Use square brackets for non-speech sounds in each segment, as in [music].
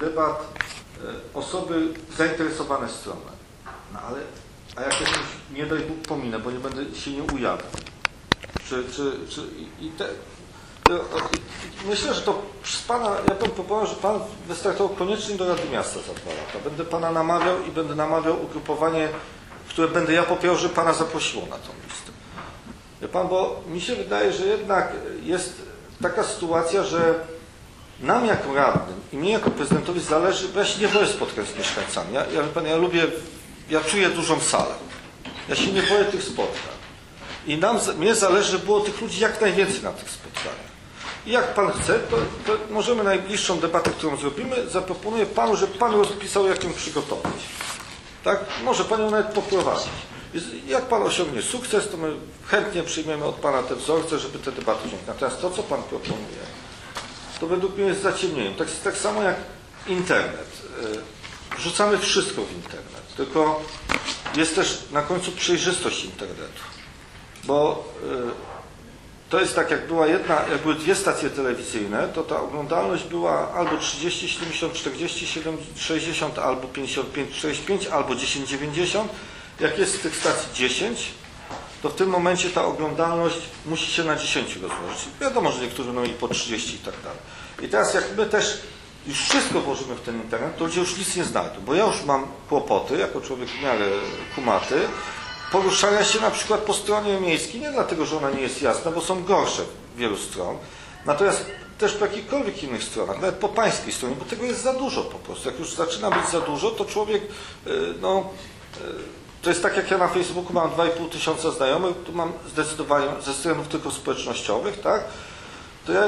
debat e, osoby zainteresowane strony. No ale, a jak jakimś, nie daj Bóg pominę, bo nie będę się nie ujawnił. Czy, czy, czy i te, Myślę, że to z Pana, ja bym proponował, że Pan wystartował koniecznie do Rady Miasta za dwa lata. Będę Pana namawiał i będę namawiał ugrupowanie, które będę ja popierał, że Pana zaprosiło na tą listę. Wie Pan, bo mi się wydaje, że jednak jest taka sytuacja, że nam jako radnym i mnie jako prezydentowi zależy, bo ja się nie boję spotkań z mieszkańcami. Ja, ja, ja lubię, ja czuję dużą salę. Ja się nie boję tych spotkań. I nam, mnie zależy, było tych ludzi jak najwięcej na tych spotkaniach. I jak Pan chce, to, to, możemy najbliższą debatę, którą zrobimy, zaproponuję Panu, żeby Pan rozpisał, jak ją przygotować. Tak? Może Pan ją nawet poprowadzić. Jak Pan osiągnie sukces, to my chętnie przyjmiemy od Pana te wzorce, żeby te debaty wziąć. Natomiast to, co Pan proponuje, to według mnie jest zaciemnieniem. Tak, tak samo jak internet. Wrzucamy wszystko w internet, tylko jest też na końcu przejrzystość internetu. Bo to jest tak, jak była jedna, jak były dwie stacje telewizyjne, to ta oglądalność była albo 30, 70, 40, 70, 60, albo 55, 65, albo 10, 90. Jak jest z tych stacji 10, to w tym momencie ta oglądalność musi się na 10 rozłożyć. Wiadomo, że niektórzy no i po 30 i tak dalej. I teraz jak my też już wszystko włożymy w ten internet, to ludzie już nic nie znajdą, bo ja już mam kłopoty, jako człowiek w miarę kumaty, poruszania się na przykład po stronie miejskiej, nie dlatego, że ona nie jest jasna, bo są gorsze wielu stron, natomiast też po jakichkolwiek innych stronach, nawet po pańskiej stronie, bo tego jest za dużo po prostu. Jak już zaczyna być za dużo, to człowiek, no, to jest tak jak ja na Facebooku mam 2,5 tysiąca znajomych, tu mam zdecydowanie ze stronów tylko społecznościowych, tak? To ja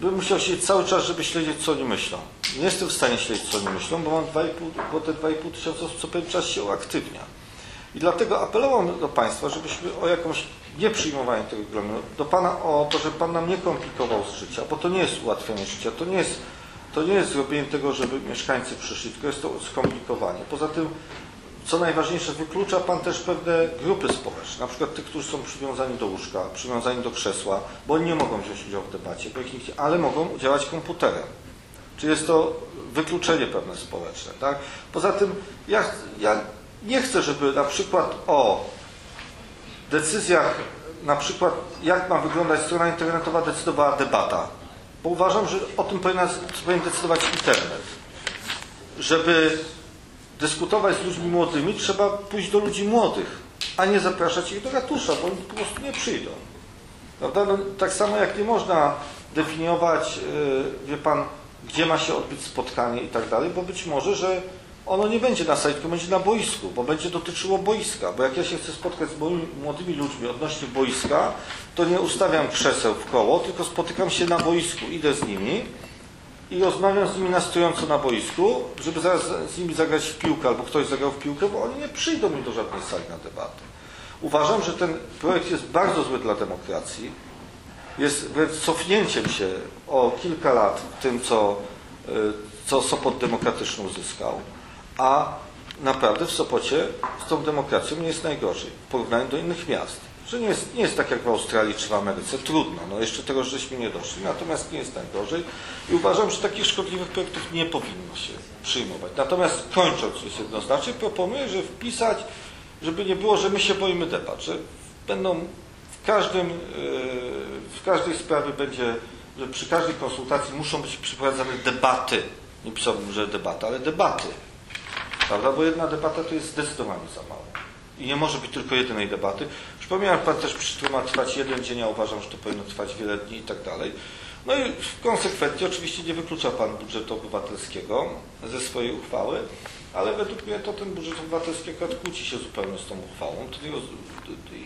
bym musiał siedzieć cały czas, żeby śledzić, co oni myślą. Nie jestem w stanie śledzić, co oni myślą, bo mam 2,5, bo te 2,5 tysiąca osób co pewien czas się uaktywnia. I dlatego apelowałem do Państwa, żebyśmy o jakąś nie przyjmowanie tego regulaminu, do Pana o to, żeby Pan nam nie komplikował z życia, bo to nie jest ułatwienie życia, to nie jest, to nie jest zrobienie tego, żeby mieszkańcy przyszli, tylko jest to skomplikowanie. Poza tym, co najważniejsze, wyklucza Pan też pewne grupy społeczne, na przykład tych, którzy są przywiązani do łóżka, przywiązani do krzesła, bo oni nie mogą wziąć udziału w debacie, ale mogą działać komputerem. Czy jest to wykluczenie pewne społeczne, tak? Poza tym, ja, ja nie chcę, żeby na przykład o decyzjach, na przykład jak ma wyglądać strona internetowa, decydowała debata. Bo uważam, że o tym powinien, powinien decydować internet. Żeby dyskutować z ludźmi młodymi, trzeba pójść do ludzi młodych, a nie zapraszać ich do ratusza, bo oni po prostu nie przyjdą. Prawda? No, tak samo jak nie można definiować, yy, wie pan, gdzie ma się odbyć spotkanie i tak dalej, bo być może, że ono nie będzie na tylko będzie na boisku, bo będzie dotyczyło boiska. Bo jak ja się chcę spotkać z młodymi ludźmi odnośnie boiska, to nie ustawiam krzeseł w koło, tylko spotykam się na boisku, idę z nimi i rozmawiam z nimi na stojąco na boisku, żeby zaraz z nimi zagrać w piłkę albo ktoś zagrał w piłkę, bo oni nie przyjdą mi do żadnej sali na debatę. Uważam, że ten projekt jest bardzo zły dla demokracji. Jest cofnięciem się o kilka lat w tym, co, co Sopot Demokratyczny uzyskał a naprawdę w Sopocie z tą demokracją nie jest najgorzej w porównaniu do innych miast. Że nie jest, nie jest tak jak w Australii czy w Ameryce, trudno, no jeszcze tego żeśmy nie doszli, natomiast nie jest najgorzej i uważam, że takich szkodliwych projektów nie powinno się przyjmować. Natomiast kończąc już jednoznacznie, proponuję, że wpisać, żeby nie było, że my się boimy debat, że będą w każdym, w każdej sprawie będzie, że przy każdej konsultacji muszą być przeprowadzane debaty, nie pisałbym, że debata, ale debaty Prawda? Bo jedna debata to jest zdecydowanie za mało. I nie może być tylko jednej debaty. Przypomniałem Pan też, że ma trwać jeden dzień, ja uważam, że to powinno trwać wiele dni i tak dalej. No i w konsekwencji oczywiście nie wyklucza Pan budżetu obywatelskiego ze swojej uchwały, ale według mnie to ten budżet obywatelski akurat kłóci się zupełnie z tą uchwałą.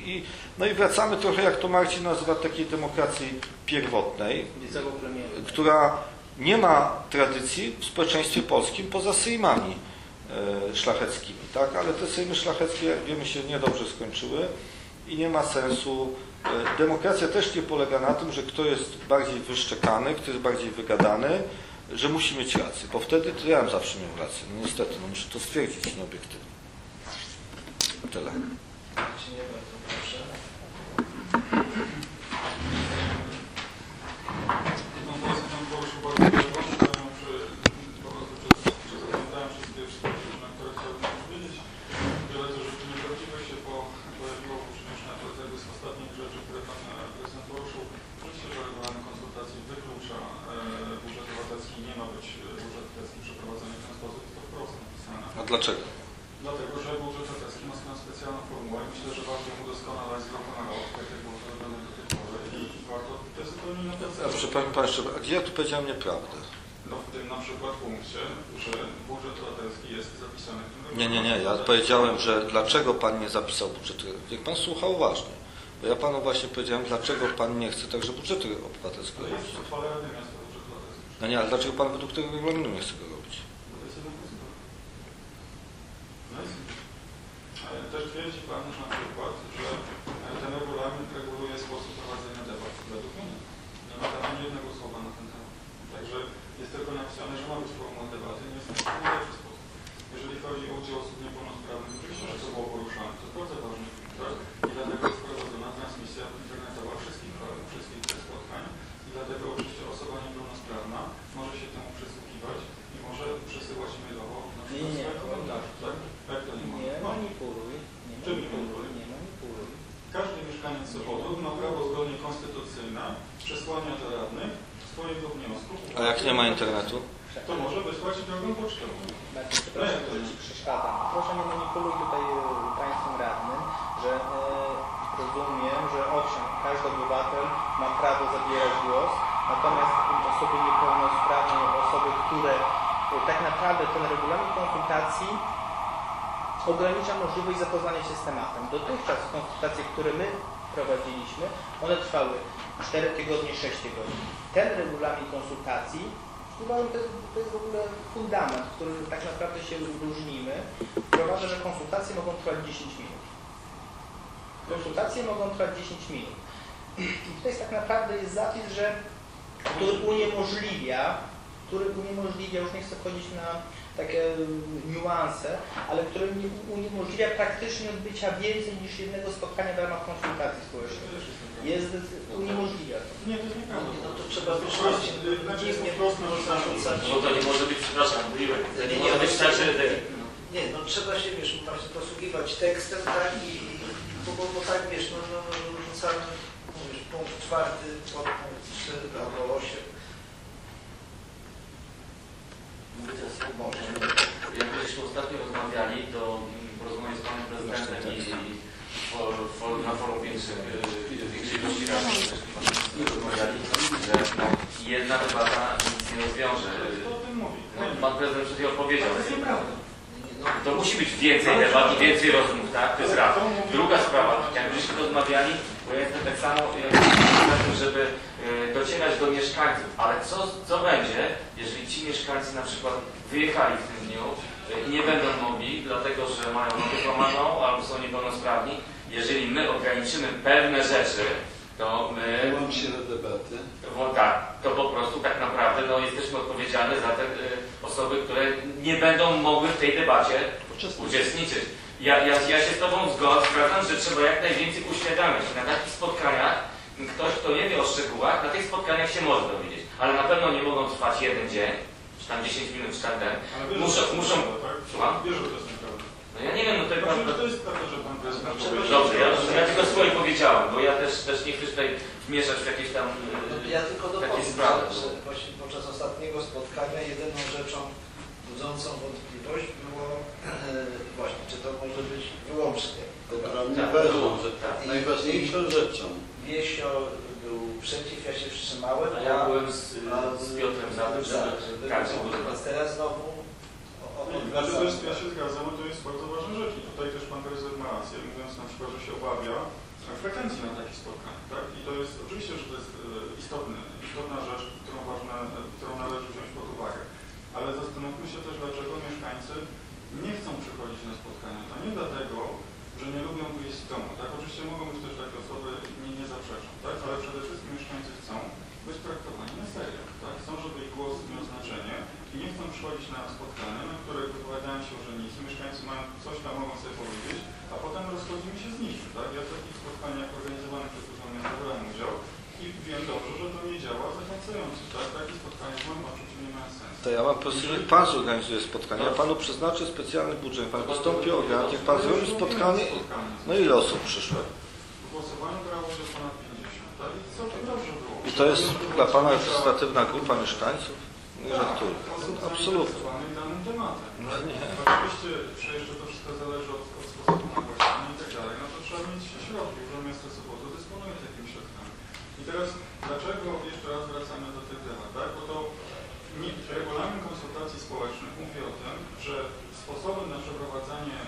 I, no i wracamy trochę, jak to Marcin nazywa, takiej demokracji pierwotnej, która nie ma tradycji w społeczeństwie polskim poza sejmami E, szlacheckimi, tak? Ale te sejmy szlacheckie, jak wiemy, się niedobrze skończyły i nie ma sensu. E, demokracja też nie polega na tym, że kto jest bardziej wyszczekany, kto jest bardziej wygadany, że musi mieć rację, bo wtedy to ja zawsze miał rację. No niestety, no muszę to stwierdzić nieobiektywnie. Tyle. Dlaczego? Dlatego, że budżet obywatelski ma swoją specjalną formułę i myślę, że warto ją udoskonalać z roku na rok, tak jak było to robione do tej pory i warto, to jest zupełnie inna A procedura. proszę Pan, pan jeszcze, a gdzie ja tu powiedziałem nieprawdę? No w tym na przykład punkcie, że budżet obywatelski jest zapisany w tym roku. Nie, nie, nie. Ja powiedziałem, że dlaczego Pan nie zapisał budżetu. Niech Pan słucha uważnie. Bo ja Panu właśnie powiedziałem, dlaczego Pan nie chce także budżetu obywatelskiego Ale jest Rady Miasta budżet obywatelski. No nie, ale dlaczego Pan według tego regulaminu nie chce go robić? Bo to jest jedna procedura. No jest. Ale też twierdzi Pan na przykład, że e, ten regulamin reguluje sposób prowadzenia debat. Według mnie nie. Ma tam ani jednego słowa na ten temat. Także jest tylko napisane, że ma być formuła debaty, nie jest to w sposób. Jeżeli chodzi o udział osób niepełnosprawnych, oczywiście, że to było poruszane, to jest bardzo ważny punkt, tak? I dlatego jest prowadzona transmisja internetowa wszystkich, wszystkich tych spotkań. I dlatego oczywiście osoba niepełnosprawna może się temu przysłuchiwać i może przesyłać mailowo na Nie, przykład nie, swoje komentarze, tak? Jak to nie może? Nie No. manipuluj. Nie Czym nie manipuluj. manipuluj? Nie manipuluj. Każdy mieszkaniec Sopotu ma prawo zgodnie konstytucyjne przesłania do radnych swojego wniosku. A jak nie ma internetu? To może wysłać drogą pocztą. Przepraszam, że. Ci przeszkadzam. Proszę nie manipuluj tutaj e, Państwem radnym, że e, rozumiem, że owszem, każdy obywatel ma prawo zabierać głos, natomiast osoby niepełnosprawne, osoby, które e, tak naprawdę ten regulamin konsultacji ogranicza możliwość zapoznania się z tematem. Dotychczas konsultacje, które my prowadziliśmy, one trwały 4 tygodnie, 6 tygodni. Ten regulamin konsultacji, uważam, to jest, to jest w ogóle fundament, w którym tak naprawdę się różnimy, wprowadza, że konsultacje mogą trwać 10 minut. Konsultacje mogą trwać 10 minut. I tutaj tak naprawdę jest zapis, że który uniemożliwia, który uniemożliwia, już nie chcę wchodzić na takie mm, niuanse, ale który nie- uniemożliwia praktycznie odbycia więcej niż jednego spotkania w ramach konsultacji społecznej. Jest uniemożliwia to. Nie, to jest nieprawda. No to trzeba wyszukać. prostu, Znaczy jest po prostu narzucane. Bo to nie może być, przepraszam, mówiłem, to nie Nie, może nie, być tak, że Nie, no trzeba się, wiesz, posługiwać tekstem, tak, i, i bo, bo, bo tak, wiesz, no, no rzucamy, mówisz, punkt czwarty, podpunkt trzy albo osiem. mówię teraz może. Jak żeśmy ostatnio rozmawiali, to porozmawiałem z panem prezydentem i, i for, for, na forum większym, yy, większej ilości rozmawiali, że no, jedna debata nic nie rozwiąże. No, pan prezydent przed chwilą powiedział. To musi być więcej debat i więcej rozmów, tak? To jest raz. Druga sprawa, jak rozmawiali, bo ja jestem tak samo na tym, żeby e, docierać do mieszkańców, ale co, co będzie, jeżeli ci mieszkańcy na przykład wyjechali w tym dniu e, i nie będą mogli, dlatego że mają nogę złamaną albo są niepełnosprawni, jeżeli my ograniczymy pewne rzeczy, to my Wyłącz się na debaty. bo tak, to po prostu tak naprawdę no, jesteśmy odpowiedzialni za te y, osoby, które nie będą mogły w tej debacie uczestniczyć. Ja, ja, ja się z Tobą zgodzę, zgadzam, że trzeba jak najwięcej uświadamiać. Na takich spotkaniach ktoś, kto nie wie o szczegółach, na tych spotkaniach się może dowiedzieć, ale na pewno nie mogą trwać jeden dzień, czy tam 10 minut, czy tam ten. Muszą, muszą, tak? Słucham? Ja nie wiem, no to jest Znaczy, to jest prawda, że pan prezydent powiedział. Dobrze, ja, ja tylko swoje powiedziałem, bo ja też, też nie chcę tutaj wmieszać w jakieś tam no, y, ja tylko takie sprawy. że, właśnie podczas ostatniego spotkania jedyną rzeczą budzącą wątpliwość było e, właśnie, czy to może być wyłącznie Tak, tak. najważniejszą rzeczą. Wiesio był przeciw, ja się wstrzymałem. A ja byłem z, a z Piotrem za tym, żeby tak, Więc teraz znowu o, o, też ja się zgadzam, to jest bardzo ważna rzecz i tutaj też pan prezydent ma rację, mówiąc na przykład, że się obawia frekwencji na takich spotkaniach, tak? I to jest oczywiście, że to jest e, istotny, istotna rzecz, którą, ważne, którą należy wziąć pod uwagę. Ale zastanówmy się też, dlaczego mieszkańcy nie chcą przychodzić na spotkania. To nie dlatego, że nie lubią wyjść z domu, tak? Oczywiście mogą być też takie osoby, nie, nie zaprzeczam, tak? Ale przede wszystkim mieszkańcy chcą być traktowani na serio, tak? Chcą, żeby ich głos miał znaczenie i nie chcą przychodzić na spotkania, na których wypowiadają się urzędnicy, mieszkańcy mają coś tam mogą sobie powiedzieć, a potem rozchodzimy się z nimi, tak? Ja w takich spotkaniach organizowanych przez Miasta brałem udział i wiem dobrze, że to nie działa zachęcająco, tak? Takie spotkania w moim odczuciu nie mają sensu. To ja mam prosić, niech Pan zorganizuje spotkanie. Ja Panu przeznaczę specjalny budżet. Pan wystąpi o obiad, niech Pan zrobi spotkanie. No ile osób przyszło? W głosowaniu brało się ponad 50, tak? I całkiem dobrze było. I to jest dla Pana reprezentatywna grupa mieszkańców? Nie żartuję. Absolutnie. zainteresowanych danym tematem. No nie. Oczywiście, że jeszcze to wszystko zależy od, od sposobu nagłaśniania i tak dalej, no to trzeba mieć środki, że miasto Sopotu dysponuje takimi środkami. I teraz dlaczego, jeszcze raz wracamy do tych debat, tak? Bo to nie, regulamin konsultacji społecznych mówi o tym, że sposobem na przeprowadzanie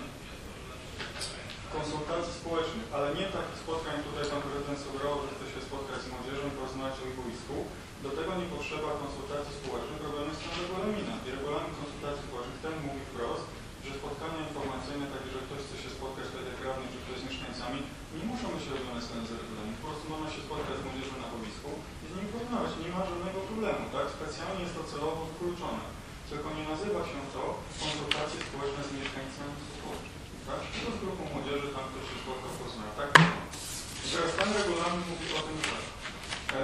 konsultacji społecznych, ale nie takich spotkań, tutaj pan prezydent sugerował, że chce się spotkać z młodzieżą i porozmawiać o ich boisku, do tego nie potrzeba konsultacji społecznych robionych z tym regulaminem. I regulamin konsultacji społecznych ten mówi wprost, że spotkania informacyjne, takie, że ktoś chce się spotkać tak jak radny, czy ktoś z mieszkańcami, nie muszą być robione z regulaminem. Po prostu można się spotkać z młodzieżą na boisku i z nimi porozmawiać. Nie ma żadnego problemu, tak? Specjalnie jest to celowo wykluczone. Tylko nie nazywa się to konsultacje społeczne z mieszkańcami Sopotu. Tak? To z grupą młodzieży, tam ktoś się spotkał, poznał. Tak? I teraz ten regulamin mówi o tym, że e,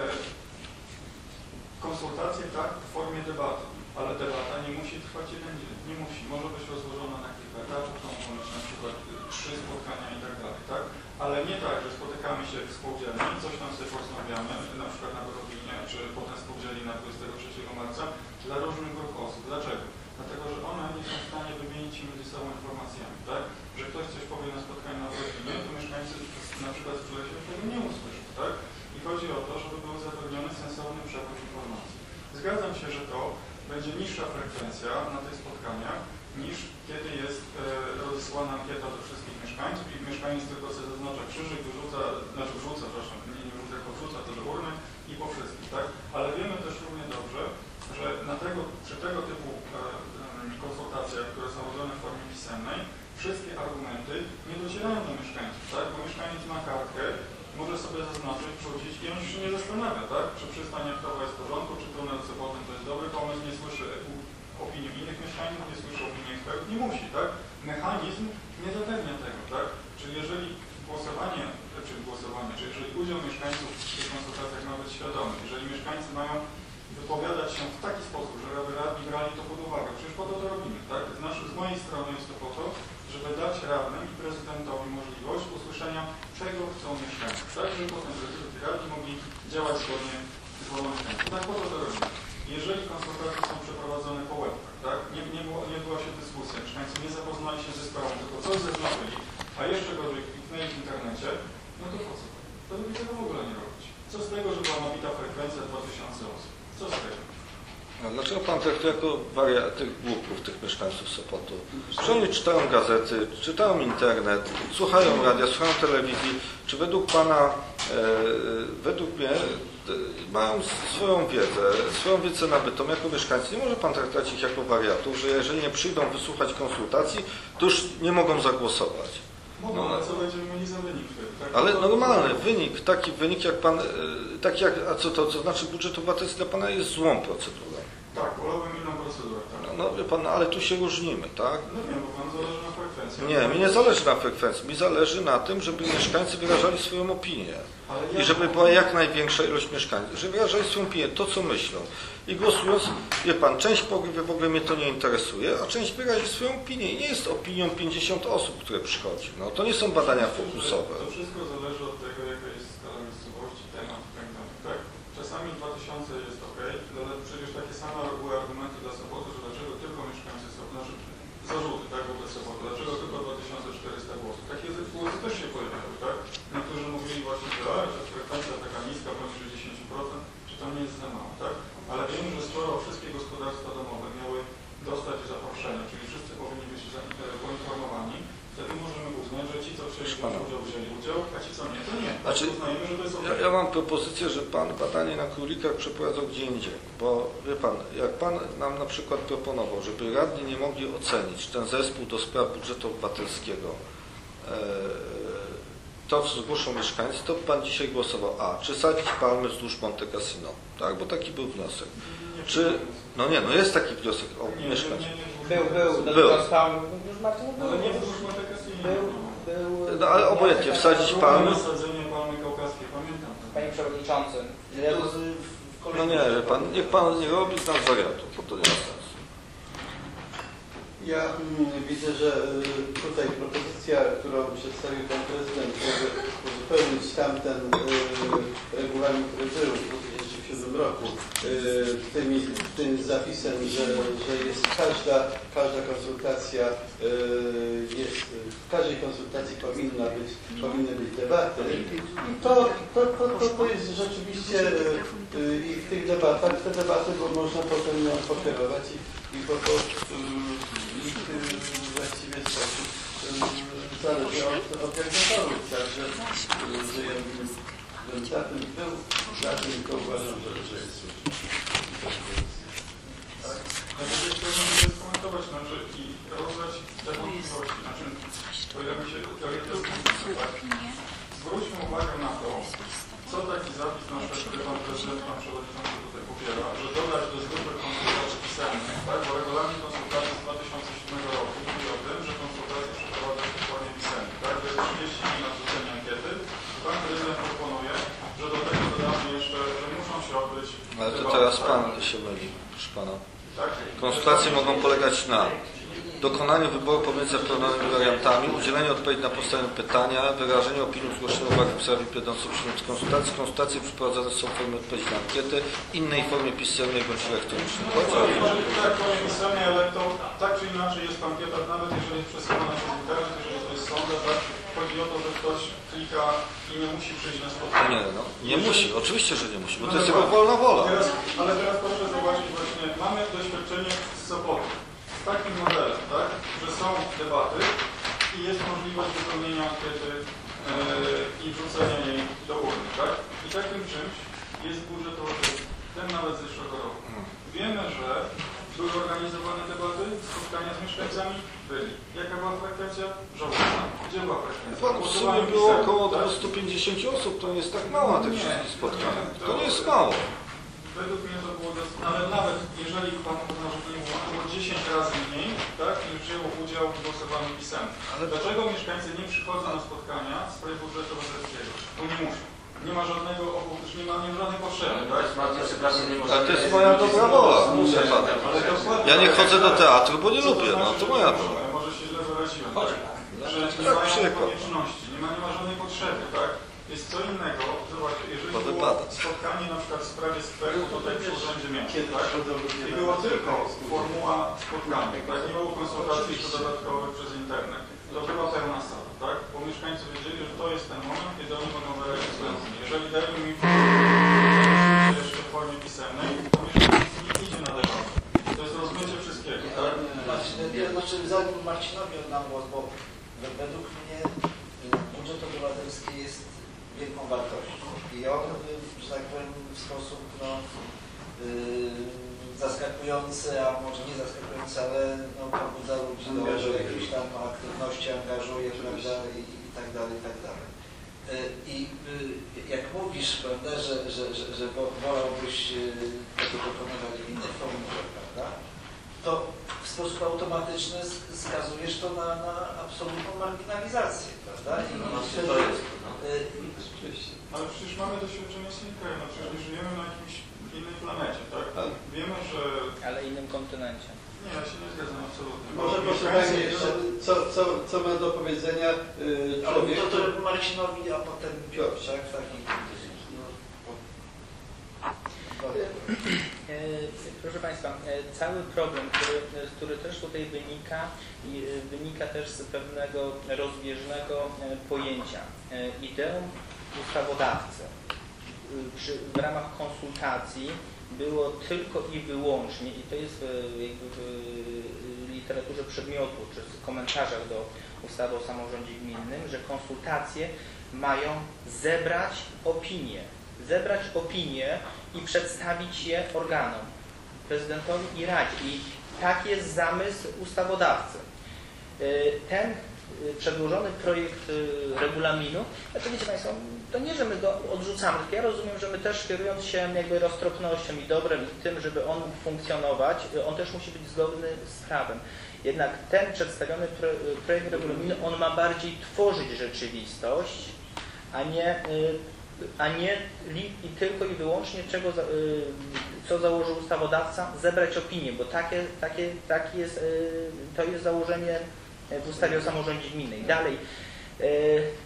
konsultacje tak w formie debaty, ale debata nie musi trwać jeden dzień. Nie musi. Może być rozłożona na kilka etapów, to mogą być na przykład y, trzy spotkania i tak dalej, tak? Ale nie tak, że spotykamy się w spółdzielni, coś tam sobie porozmawiamy, na przykład na Wrobinie, czy potem spółdzieli na 23 marca, dla różnych grup osób. Dlaczego? Dlatego, że one nie są w stanie wymienić się między sobą informacjami, tak? Że ktoś coś powie na spotkaniu na Wrobinie, to mieszkańcy na przykład z Królewia tego nie usłyszą, tak? I chodzi o to, żeby był zapewniony sensowny przepływ informacji. Zgadzam się, że to będzie niższa frekwencja na tych spotkaniach niż kiedy jest e, rozesłana ankieta do wszystkich mieszkańców i mieszkaniec tylko sobie zaznacza krzyżyk, wyrzuca, znaczy wrzuca, przepraszam, nie, nie wrzuca, tylko wrzuca to do urny i po wszystkich, tak? Ale wiemy też równie dobrze, że na tego, przy tego typu e, em, konsultacjach, które są robione w formie pisemnej, wszystkie argumenty nie docierają do mieszkańców, tak? Bo mieszkaniec ma kartkę, może sobie zaznaczyć, wrzucić i on się nie zastanawia, tak? Czy przystań jachtowa jest w porządku, czy tunel Sopotem to jest dobry pomysł, nie słyszy opinii innych mieszkańców, nie słyszy opinii ekspertów, nie musi, tak? Mechanizm nie zapewnia tego, tak? Czyli jeżeli głosowanie, czy głosowanie, czy jeżeli udział mieszkańców w tych konsultacjach ma być świadomy, jeżeli mieszkańcy mają wypowiadać się w taki sposób, że radni brali to pod uwagę, przecież po to to robimy, tak? Z, nasz, z mojej strony jest to po to, żeby dać radnym i prezydentowi możliwość usłyszenia, czego chcą mieszkańcy, tak? Żeby potem radni mogli działać zgodnie z wolą mieszkańców. Tak po to to robimy. Jeżeli konsultacje są przeprowadzone po łebkach, tak? Nie, nie, było, nie była się dyskusja, mieszkańcy nie zapoznali się ze sprawą, tylko coś zaznaczyli, a jeszcze gorzej kliknęli w internecie, no to po co? To lepiej tego w ogóle nie robić. Co z tego, że była nabita frekwencja 2000 osób? Co z tego? A dlaczego pan traktuje jako wariat tych głupów, tych mieszkańców Sopotu? Czy oni czytają gazety, czytają internet, słuchają radia, słuchają telewizji? Czy według pana, e, według mnie, e, mają swoją wiedzę, swoją wiedzę nabytą jako mieszkańcy? Nie może pan traktować ich jako wariatów, że jeżeli nie przyjdą wysłuchać konsultacji, to już nie mogą zagłosować. Mogą, No, ale co będziemy mieli za wynik? Tak? Ale normalny wynik, taki wynik jak pan, e, taki jak, a co to, co znaczy budżet obywatelski dla pana jest złą procedurą. Tak, wolałbym inną procedurę, tak. No, no wie pan, ale tu się różnimy, tak? No wiem, bo pan zależy na frekwencji. Nie, mi nie zależy na frekwencji, mi zależy na tym, żeby mieszkańcy wyrażali swoją opinię. I żeby była jak największa ilość mieszkańców, żeby wyrażali swoją opinię, to co myślą. I głosując, wie pan, część powie, w ogóle mnie to nie interesuje, a część wyrazi swoją opinię. I nie jest opinią 50 osób, które przychodzi. No, to nie są badania fokusowe. To wszystko zależy od tego, jaka jest skala miejscowości, temat tak dalej. Tak? Czasami 2000 jest ok, ale przecież takie same były argumenty dla Sopotu, że dlaczego tylko mieszkańcy są, znaczy zarzuty, tak, wobec Sopotu, dlaczego tylko 2400 głosów. Takie głosy też się pojawiały, tak? Niektórzy mówili właśnie, że a, że frekwencja taka niska, poniżej 10%, czy to nie jest za mało, tak? Ale wiemy, że skoro wszystkie gospodarstwa domowe miały dostać zaproszenie, czyli wszyscy powinni być za- e, poinformowani, wtedy możemy uznać, że ci, co chcieli Proszę pana. wziąć udział, wzięli udział, a ci, co nie, to nie. Znaczy, Uznajemy, że to jest Ja, okej. ja mam propozycję, że pan badanie na królikach przeprowadzał gdzie indziej. Bo wie pan, jak pan nam na przykład proponował, żeby radni nie mogli ocenić ten zespół do spraw budżetu obywatelskiego, e, to co zgłoszą mieszkańcy, to pan dzisiaj głosował A. Czy sadzić palmy wzdłuż Monte Cassino? Tak, bo taki był wniosek. Czy, no nie, no jest taki wniosek nie, mieszkańców. nie, Był, był, Był. nie wzdłuż Monte Cassino. Był, był. No, ale obojętnie, wsadzić palmy. Nasadzenie palmy kaukaskiej, pamiętam. Panie Przewodniczący, w No nie, wie pan, niech pan nie robi z nas wariatów, bo to nie ma sensu. Ja mm, widzę, że y, tutaj propozycja, którą przedstawił Pan Prezydent, żeby uzupełnić tamten y, regulamin, który był w 2007 2007 roku. Y, tymi, tym zapisem, że, że jest każda, każda konsultacja y, jest, w każdej konsultacji powinna być, powinny być debaty. I to, to, to, to, to jest rzeczywiście y, i w tych debatach, te debaty bo można potem nią pokierować i, i po prostu y, właściwie sposób zależy od organizatorów, także y, że ja bym bym za tym był, za tym to uważam, że, jest. Ja bym chciał skomentować, no, że i rozdać te wątpliwości, znaczy pojawi się teoretycznie, tak? Zwróćmy uwagę na to, co taki zapis na przykład, który Pan Prezydent, Pan Przewodniczący tutaj popiera, że dodać do zwykłych konsultacji pisemnych, tak? Bo regulamin konsultacji z 2007 roku mówi o tym, że konsultacje przeprowadza się w formie pisemnej, tak? To jest 30 dni na zrzucenie ankiety. Pan Prezydent proponuje, że do tego dodamy jeszcze, że muszą się odbyć To tak? Pan się myli, proszę Pana. Konsultacje mogą polegać na dokonaniu wyboru pomiędzy zaproponowanymi wariantami, udzieleniu odpowiedzi na postawione pytania, wyrażeniu opinii, zgłoszeniu uwag w sprawie będących przedmiotem konsultacji. Konsultacje przeprowadzane są w formie odpowiedzi na ankiety, innej formie pisemnej bądź elektronicznej. To. Tak ale to tak czy inaczej jest ankieta, nawet jeżeli jest przesyłana przez internet, jeżeli to jest sonda, tak? Chodzi o to, że ktoś klika i nie musi przyjść na spotkanie. Nie, no, nie musi, oczywiście, że nie musi, bo to jest jego wolna wola. Teraz, ale teraz proszę zobaczyć właśnie, mamy doświadczenie z Sopotu. Z takim modelem, tak? Że są debaty i jest możliwość wypełnienia ankiety yy, i wrzucenia jej do urny, tak? I takim czymś jest budżetowy ten nawet z zeszłego roku. Wiemy, że były organizowane debaty, spotkania z mieszkańcami? Byli. Jaka była frekwencja? Żałosna. Gdzie była frekwencja? Pan w sumie było około 250 osób, to nie jest tak mało na tych wszystkich spotkaniach. To nie jest mało. Według mnie to było, ale nawet jeżeli Pan uzna, że to nie było, to było 10 razy mniej, tak, niż wzięło udział w głosowaniu pisemnym. Ale dlaczego mieszkańcy nie przychodzą na spotkania w sprawie budżetu obywatelskiego? Bo nie muszą. Nie ma żadnego, nie ma, nie ma żadnej potrzeby, tak? Ale to jest moja dobra wola. Ja nie chodzę do teatru, bo nie lubię, no znaczy, to moja wola. Może się źle wyraziłem, tak? Że nie Tak, przykład. konieczności, nie ma, nie ma żadnej potrzeby, tak? Jest co innego, zobaczcie, jeżeli To było spotkanie na przykład w sprawie skweru tutaj przy Urzędzie Miasta, tak? I konsultacje. tylko formuła spotkania, tak? Nie było konsultacji jeszcze dodatkowych przez internet. To była pełna sala, tak? Bo mieszkańcy wiedzieli, że to jest ten moment, kiedy oni mogą wyrazić swoją. Jeżeli dają mi jeszcze w formie pisemnej, to mieszkańcy nie idzie na debatę. To jest rozmycie wszystkiego, tak? Znaczy zanim Marcinowi oddam głos, bo według mnie y, budżet obywatelski jest wielką wartością i on, że tak powiem, w sposób no, y, zaskakujący, a może nie zaskakujący, ale no, pobudza ludzi do jakiejś tam aktywności, angażuje, prawda, i, i tak dalej, i tak dalej. Y, I y, jak mówisz, prawda, że, że, że, że wo- wolałbyś y, tego dokonywać w innej formule, prawda, to w sposób automatyczny sk- skazujesz to na, na absolutną marginalizację, prawda? I No, wtedy, to jest. No. y. Ale przecież mamy doświadczenie z krajem, no przecież nie żyjemy na jakimś innej planecie, tak? Ale- Wiemy, że... ale innym kontynencie. Nie, ja się nie zgadzam absolutnie. Może posłuchajmy jeszcze, co, co, co ma do powiedzenia y, ale człowiek, to, który... to Marcinowi, a potem Piotr, tak? W takiej E, Proszę Państwa, e, cały problem, który, który też tutaj wynika, e, wynika też z pewnego rozbieżnego pojęcia. Ideą ustawodawcy przy, w ramach konsultacji było tylko i wyłącznie, i to jest w literaturze przedmiotu, czy w komentarzach do ustawy o samorządzie gminnym, że konsultacje mają zebrać opinie. Zebrać opinie i przedstawić je organom, prezydentowi i Radzie. I tak jest zamysł ustawodawcy. Y, Ten y, przedłożony projekt y, regulaminu, znaczy wiecie Państwo, to nie, że my go odrzucamy, ja rozumiem, że my też kierując się jakby roztropnością i dobrem i tym, żeby on funkcjonować, y, on też musi być zgodny z prawem. Jednak ten przedstawiony y, projekt regulaminu, on ma bardziej tworzyć rzeczywistość, a nie, y, a nie i tylko i wyłącznie czego, co założył ustawodawca, zebrać opinię, bo takie, takie, takie jest, to jest założenie w ustawie o samorządzie gminnej. Dalej, y,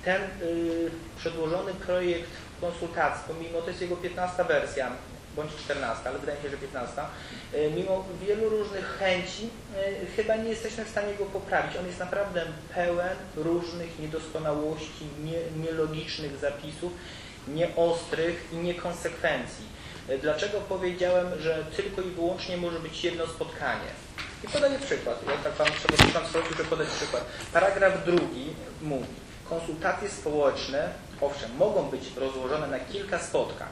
ten y, przedłożony projekt konsultacji, pomimo to jest jego 15 wersja, bądź 14, ale wydaje mi się, że 15, y, mimo wielu różnych chęci, y, chyba nie jesteśmy w stanie go poprawić. On jest naprawdę pełen różnych niedoskonałości, nie, nielogicznych zapisów, nieostrych i niekonsekwencji. Dlaczego powiedziałem, że tylko i wyłącznie może być jedno spotkanie? I podaję przykład. Jak tak Pan Przewodniczący prosił, że podać przykład. Paragraf drugi mówi, konsultacje społeczne, owszem, mogą być rozłożone na kilka spotkań,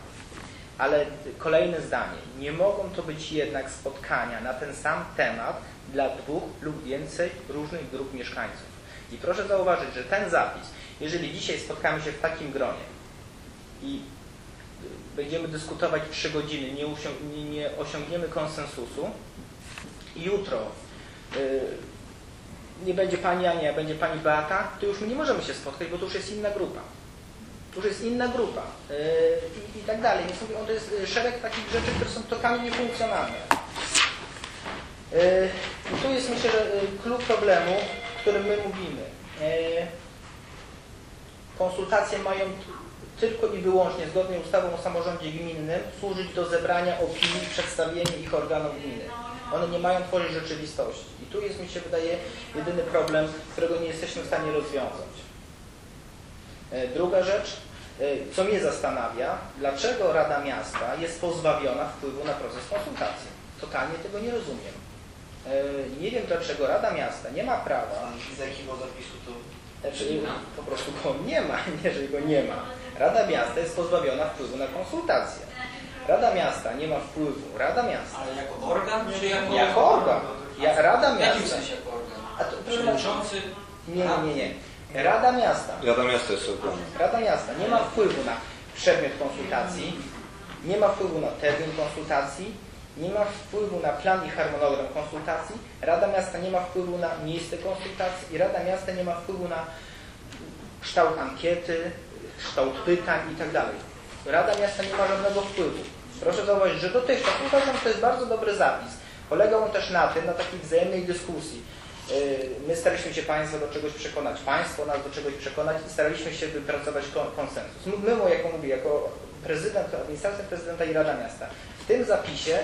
ale kolejne zdanie, nie mogą to być jednak spotkania na ten sam temat dla dwóch lub więcej różnych grup mieszkańców. I proszę zauważyć, że ten zapis, jeżeli dzisiaj spotkamy się w takim gronie i będziemy dyskutować trzy godziny, nie, nie, nie osiągniemy konsensusu, jutro y, nie będzie Pani Ania, będzie Pani Beata, to już my nie możemy się spotkać, bo to już jest inna grupa. To już jest inna grupa y, i, i tak dalej. Więc mówię, to jest y, szereg takich rzeczy, które są totalnie niefunkcjonalne. Y, I tu jest myślę, że klucz problemu, o którym my mówimy. Konsultacje mają tylko i wyłącznie, zgodnie z ustawą o samorządzie gminnym, służyć do zebrania opinii i przedstawienia ich organom gminy. One nie mają tworzyć rzeczywistości. I tu jest, mi się wydaje, jedyny problem, którego nie jesteśmy w stanie rozwiązać. E, Druga rzecz, e, co mnie zastanawia, dlaczego Rada Miasta jest pozbawiona wpływu na proces konsultacji. Totalnie tego nie rozumiem. E, Nie wiem, dlaczego Rada Miasta nie ma prawa z jakiego zapisu to znaczy, po prostu go nie ma, [laughs] że go nie ma. Rada Miasta jest pozbawiona wpływu na konsultacje. Rada Miasta nie ma wpływu. Rada Miasta. Ale jako organ, czy jako... Jako organ. Ja, Rada W jakim Miasta. sensie jako organ? A to, Przewodniczący... nie, nie, nie, nie. Rada Miasta. Rada Miasta jest organem. Rada Miasta nie ma wpływu na przedmiot konsultacji, nie ma wpływu na termin konsultacji, nie ma wpływu na plan i harmonogram konsultacji, Rada Miasta nie ma wpływu na miejsce konsultacji i Rada Miasta nie ma wpływu na kształt ankiety, kształt pytań i tak dalej. Rada Miasta nie ma żadnego wpływu. Proszę zauważyć, że dotychczas uważam, że to jest bardzo dobry zapis. Polegał on też na tym, na takiej wzajemnej dyskusji. Yy, My staraliśmy się Państwa do czegoś przekonać, Państwo nas do czegoś przekonać i staraliśmy się wypracować kon- konsensus. My, jako mówię, jako prezydent, administracja prezydenta i Rada Miasta. W tym zapisie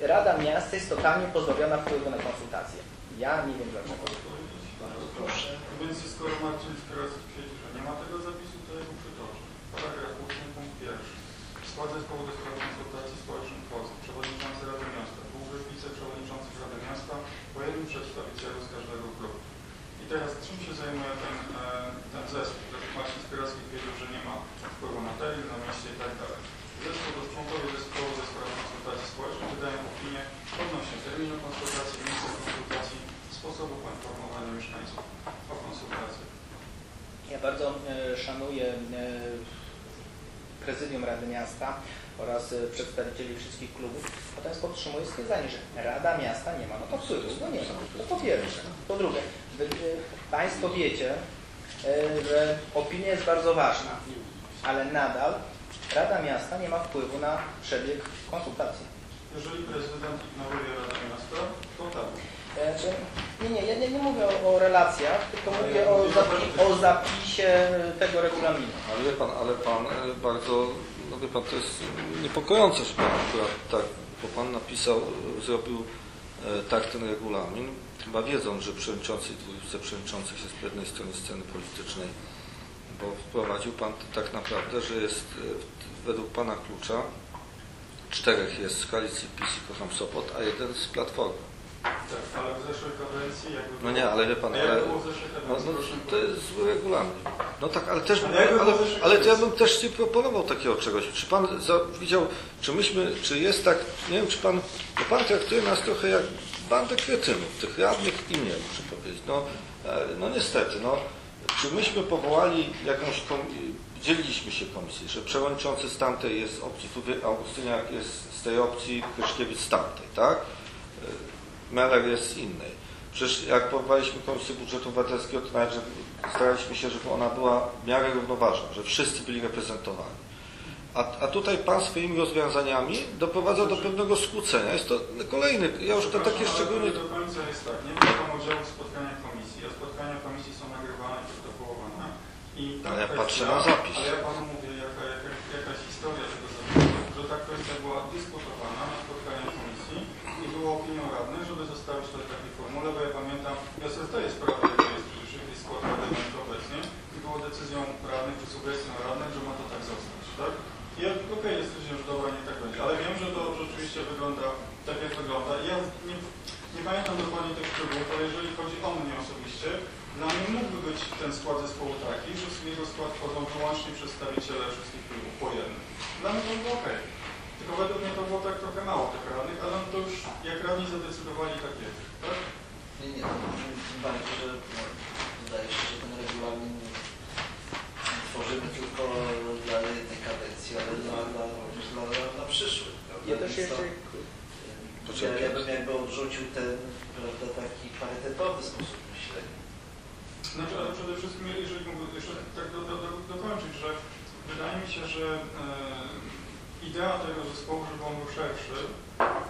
Rada Miasta jest totalnie pozbawiona wpływu na konsultacje. Ja nie wiem dlaczego. proszę. Więc skoro Marcin teraz twierdzi, że nie ma tego zapisu, to ja go przytoczę. Paragraf 8, punkt pierwszy. W skład zespołu do spraw konsultacji społecznych wchodzą przewodniczący Rady Miasta, dwóch wiceprzewodniczących Rady Miasta, po jednym przedstawicielu z każdego klubu. I teraz czym się zajmuje ten, e, ten zespół? Tak jak Marcin Skierowski powiedział, że nie ma wpływu na termin, na mieście i tak dalej. Zespół, to członkowie zespołu do spraw konsultacji społecznych wydają opinię odnośnie terminu konsultacji, miejsca konsultacji, sposobu poinformowania mieszkańców o konsultacjach. Ja bardzo e, szanuję e, prezydium Rady Miasta oraz e, przedstawicieli wszystkich klubów, natomiast podtrzymuję stwierdzenie, że Rada Miasta nie ma no to wpływu, no nie ma. To po pierwsze. Po drugie, wy, e, Państwo wiecie, e, że opinia jest bardzo ważna, ale nadal Rada Miasta nie ma wpływu na przebieg konsultacji. Jeżeli prezydent ignoruje Radę Miasta, to tak. E, Nie, nie, ja nie, nie mówię o, o relacjach, tylko mówię o, zapi o zapisie tego regulaminu. Ale wie pan, ale pan e, bardzo, no wie pan, to jest niepokojące, że pan akurat tak, bo pan napisał, e, zrobił e, tak ten regulamin, chyba wiedząc, że przewodniczący i dwóch wiceprzewodniczących jest po jednej stronie sceny politycznej, bo wprowadził pan to tak naprawdę, że jest w- według pana klucza czterech jest z koalicji PiS i Kocham Sopot, a jeden z Platformy. Tak, ale w zeszłej kadencji jakby... No nie, ale wie pan, ale... No, no, to jest zły regulamin. No tak, ale też, Ale ale, ale to ja bym też nie proponował takiego czegoś. Czy pan widział, czy myśmy, czy jest tak, nie wiem, czy pan, bo pan traktuje nas trochę jak bandę kretynów, tych radnych i mnie, muszę powiedzieć. No, e, no niestety, no, czy myśmy powołali jakąś, kom- dzieliliśmy się komisji, że przewodniczący z tamtej jest z opcji, tu Augustyniak jest z tej opcji, Kryszkiewicz z tamtej, tak? Meller jest innej. Przecież jak powołaliśmy Komisję Budżetu Obywatelskiego, to nawet staraliśmy się, żeby ona była w miarę równoważna, że wszyscy byli reprezentowani. A, a tutaj Pan swoimi rozwiązaniami doprowadza do pewnego skłócenia. Jest to kolejny, ja już to takie szczególnie... do końca jest tak. Nie ma pan udziału w spotkaniach komisji, a spotkania komisji są nagrywane i protokołowane. I ta Ale ja kwestia- patrzę na zapis. Ale ja panu mówię, jaka, jaka, jaka jest historia tego zapisu, że tak kwestia była dyskutowana na spotkaniach komisji i było opinią zostawić to w takiej formule, bo ja pamiętam, ja zdaję sprawę, jaki jest jaki skład Rady Gminnej obecnie i było decyzją radnych, czy sugestią radnych, że ma to tak zostać, tak? I ja okej, okay, stwierdziłem, że dobra, nie tak będzie, ale wiem, że to rzeczywiście wygląda tak, jak wygląda. I ja nie, nie pamiętam dokładnie tych szczegółów, ale jeżeli chodzi o mnie osobiście, dla mnie mógłby być ten skład zespołu taki, że w jego skład wchodzą wyłącznie przedstawiciele wszystkich klubów po jednym. Dla mnie to było ok. Tylko według mnie to było tak trochę mało tych radnych, ale to już jak radni zadecydowali, tak jest. Tak? Nie, nie, tym bardziej, że no, wydaje się, że ten regulamin tworzymy tylko dla jednej kadencji, ale dla, dla, również dla, dla, dla przyszłych. prawda? Ja też jeszcze Ja, ja bym jakby odrzucił ten prawda, taki parytetowy sposób myślenia. Znaczy, ale przede wszystkim, jeżeli mógł jeszcze tak do, do, do, dokończyć, że wydaje mi się, że e, idea tego zespołu, żeby on był szerszy,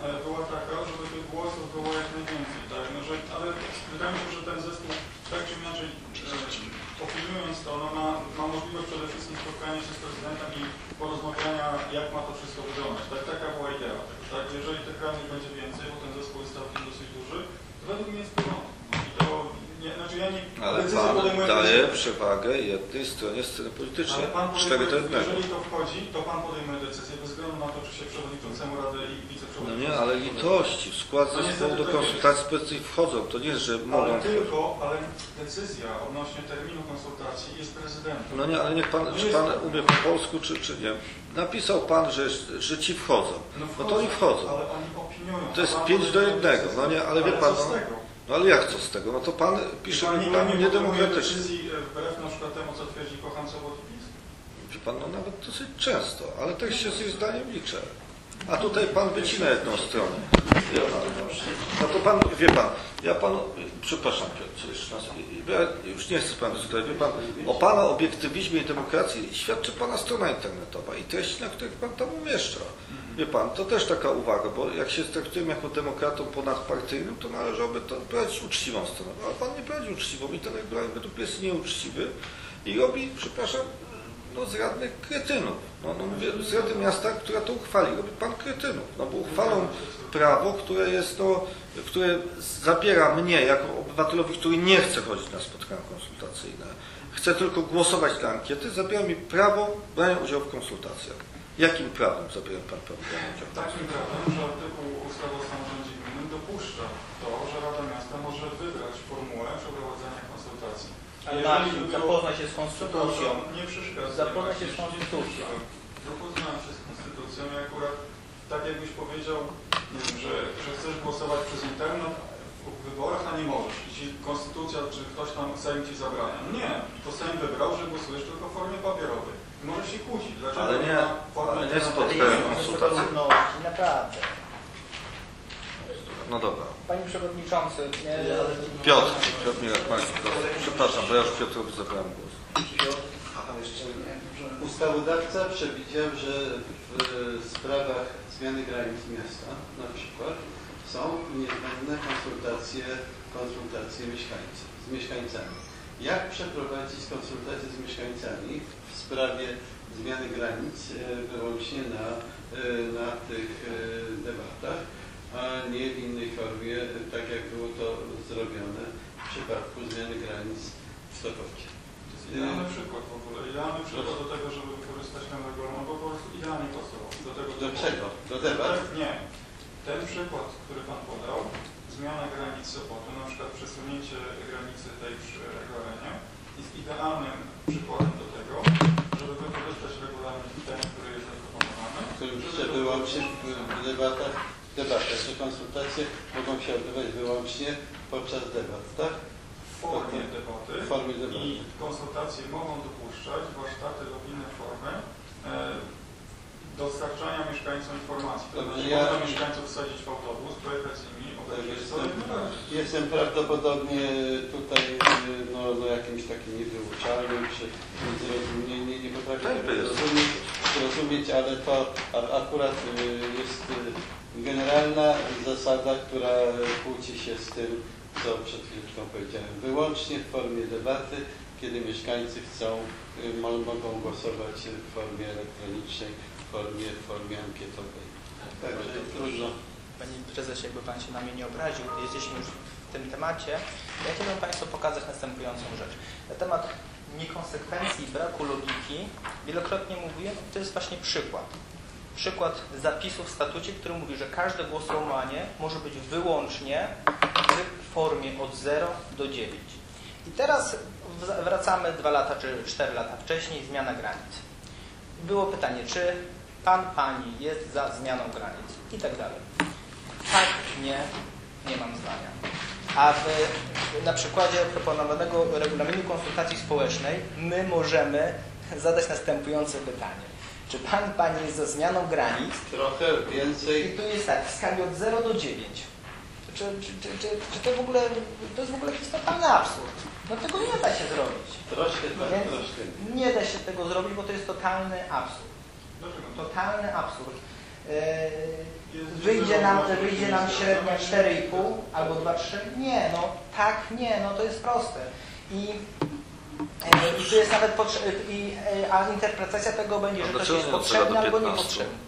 e, była taka, żeby tych głosów było jak najwięcej, tak? No, że, ale wydaje mi się, że ten zespół tak czy inaczej e, opiniując to, no, ma, ma możliwość przede wszystkim spotkania się z prezydentem i porozmawiania, jak ma to wszystko wyglądać. Tak, taka była idea. Tak? Jeżeli tych radnych będzie więcej, bo ten zespół jest całkiem dosyć duży, to według mnie jest to nie, znaczy ja nie Ale pan daje przewagę jednej stronie sceny Ale politycznej. pan Cztery do jednego. jeżeli to wchodzi, to pan podejmuje decyzję bez względu na to, czy się przewodniczącemu Rady i No wiceprzewodniczącemu. nie, ale litości. W skład No zespołu do tak konsultacji społecznych wchodzą. To nie jest, że mogą Ale tylko, ale decyzja odnośnie terminu konsultacji jest prezydentem. No nie, ale niech pan, czy pan umie po polsku, czy, czy nie. Napisał pan, że, że ci wchodzą. No to oni wchodzą. Ale oni opiniują. To jest a pan 5 do podejmuje 1, decyzję. no nie, ale wie pan, no? No ale jak co z tego? No to pan pisze Pan regulamin niedemokratyczny. decyzji e, wbrew na przykład temu, co twierdzi Kochan Sobot i PiS. Wie pan, no nawet dosyć często, ale też się z ich zdaniem liczę. A tutaj pan wycina jedną stronę. Wie pan, no, no to pan, wie pan, ja panu, przepraszam Piotr, jeszcze raz, ja już nie chcę pan dyskutować, wie pan, o pana obiektywizmie i demokracji świadczy pana strona internetowa i treści, na których pan tam umieszcza. Wie pan, to też taka uwaga, bo jak się traktujemy jako demokratą ponadpartyjnym, to należałoby to brać uczciwą stronę. Ale pan nie prowadzi uczciwą i ten regulamin według jest nieuczciwy i robi, przepraszam, no z radnych kretynów. No, no mówię, z Rady Miasta, która to uchwali, robi pan kretynów. No bo uchwalą prawo, które jest to, które zabiera mnie jako obywatelowi, który nie chce chodzić na spotkania konsultacyjne, chce tylko głosować na ankiety, zabiera mi prawo brania udziału w konsultacjach. Jakim prawem zabiera pan prawo Takim prawem, że artykuł ustawy o samorządzie gminnym dopuszcza to, że Rada Miasta może wybrać formułę przeprowadzenia konsultacji. Ale Jeżeli Marcin, by było- zapoznaj się z konstytucją. Nie przeszkadzaj. Zapoznaj się z konstytucją. Zapoznałem się z konstytucją i akurat tak jakbyś powiedział, nie wiem, że, że chcesz głosować przez internet w wyborach, a nie możesz. I ci konstytucja, czy ktoś tam Sejm ci zabrania. Nie, to Sejm wybrał, że głosujesz tylko w formie papierowej. I możesz się kłócić. Dlaczego Ale nie, ale nie spotkałem konsultacji. Naprawdę. No dobra. Panie Przewodniczący, e, Piotr, Piotr Mirek, Marcin, przepraszam, bo ja już Piotrowi zabrałem głos. Nie, Ustawodawca przewidział, że w sprawach zmiany granic miasta na przykład są niezbędne konsultacje, konsultacje mieszkańców, z mieszkańcami. Jak przeprowadzić konsultacje z mieszkańcami sprawie zmiany granic e, wyłącznie na, e, na tych e, debatach, a nie w innej formie, tak jak było to zrobione w przypadku zmiany granic w Sopocie. To jest idealny przykład w ogóle. Idealny przykład do tego, żeby wykorzystać ten regulamin, bo po prostu idealnie pasował. Do tego, Do czego? Do debat? Tak, nie. Ten przykład, który Pan podał, zmiana granic Sopotu, na przykład przesunięcie granicy tej przy Gorenie, jest idealnym przykładem do tego, żeby wykorzystać regulamin ten, który jest zaproponowany. To już wyłącznie w debatach, debatach, że konsultacje mogą się odbywać wyłącznie podczas debat, tak? W formie debaty W formie debaty. i konsultacje mogą dopuszczać warsztaty lub inne formy e, dostarczania mieszkańcom informacji. To znaczy, ja- można mieszkańców wsadzić w autobus, pojechać z nimi, Jestem, jestem prawdopodobnie tutaj no, no jakimś takim niewyuczalnym, czy nie, nie, nie potrafię Tak, tego jest. zrozumieć, zrozumieć, ale to akurat y, jest y, generalna zasada, która kłóci się z tym, co przed chwilą powiedziałem. Wyłącznie w formie debaty, kiedy mieszkańcy chcą, y, mo- mogą głosować w formie elektronicznej w formie, w formie ankietowej. Prezesie, jakby Pan się na mnie nie obraził, jesteśmy już w tym temacie. Ja chciałbym Państwu pokazać następującą rzecz. Na temat niekonsekwencji braku logiki wielokrotnie mówiłem, to jest właśnie przykład. Przykład zapisu w statucie, który mówi, że każde głosowanie może być wyłącznie w formie od 0 do 9. I teraz wracamy dwa lata czy cztery lata wcześniej, zmiana granic. Było pytanie, czy pan, pani jest za zmianą granic i tak dalej. Tak, nie, nie mam zdania. A w, na przykładzie proponowanego regulaminu konsultacji społecznej my możemy zadać następujące pytanie. Czy pan, pani jest za zmianą granic? Trochę I więcej tu jest tak, w skali od 0 do 9. Czy, czy, czy, czy, czy to w ogóle, to jest w ogóle totalny absurd. No tego nie da się zrobić. Troszkę tak, Więc troszkę. nie da się tego zrobić, bo to jest totalny absurd. Dlaczego? Totalny absurd. Jest Wyjdzie nam, wyjdzie nam średnia zero. 4,5 albo 2,3? Nie, no tak, nie, no to jest proste. I, e, i tu jest nawet i, e, a interpretacja tego będzie, że ktoś jest nie potrzebny 0 do albo 15? niepotrzebny.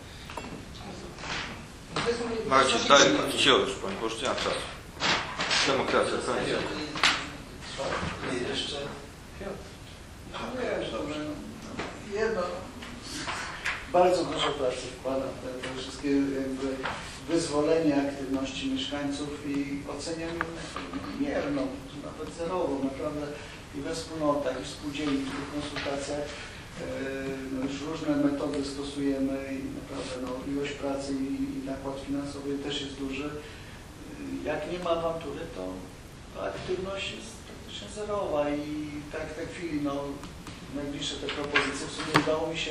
Marcin, daj już, Pani, bo już nie ma czasu. Demokracja, kończy. I jeszcze No wiesz, dobrze, no, jedno, bardzo dużo pracy wkładam w te, wszystkie jakby wyzwolenie aktywności mieszkańców i oceniam mierną, nawet zerową, naprawdę i we wspólnotach, i w spółdzielni, w tych konsultacjach e, no już różne metody stosujemy i naprawdę no, ilość pracy i, i nakład finansowy też jest duży. E, Jak nie ma awantury, to, to aktywność jest praktycznie zerowa i tak w tej chwili no, najbliższe te propozycje w sumie udało mi się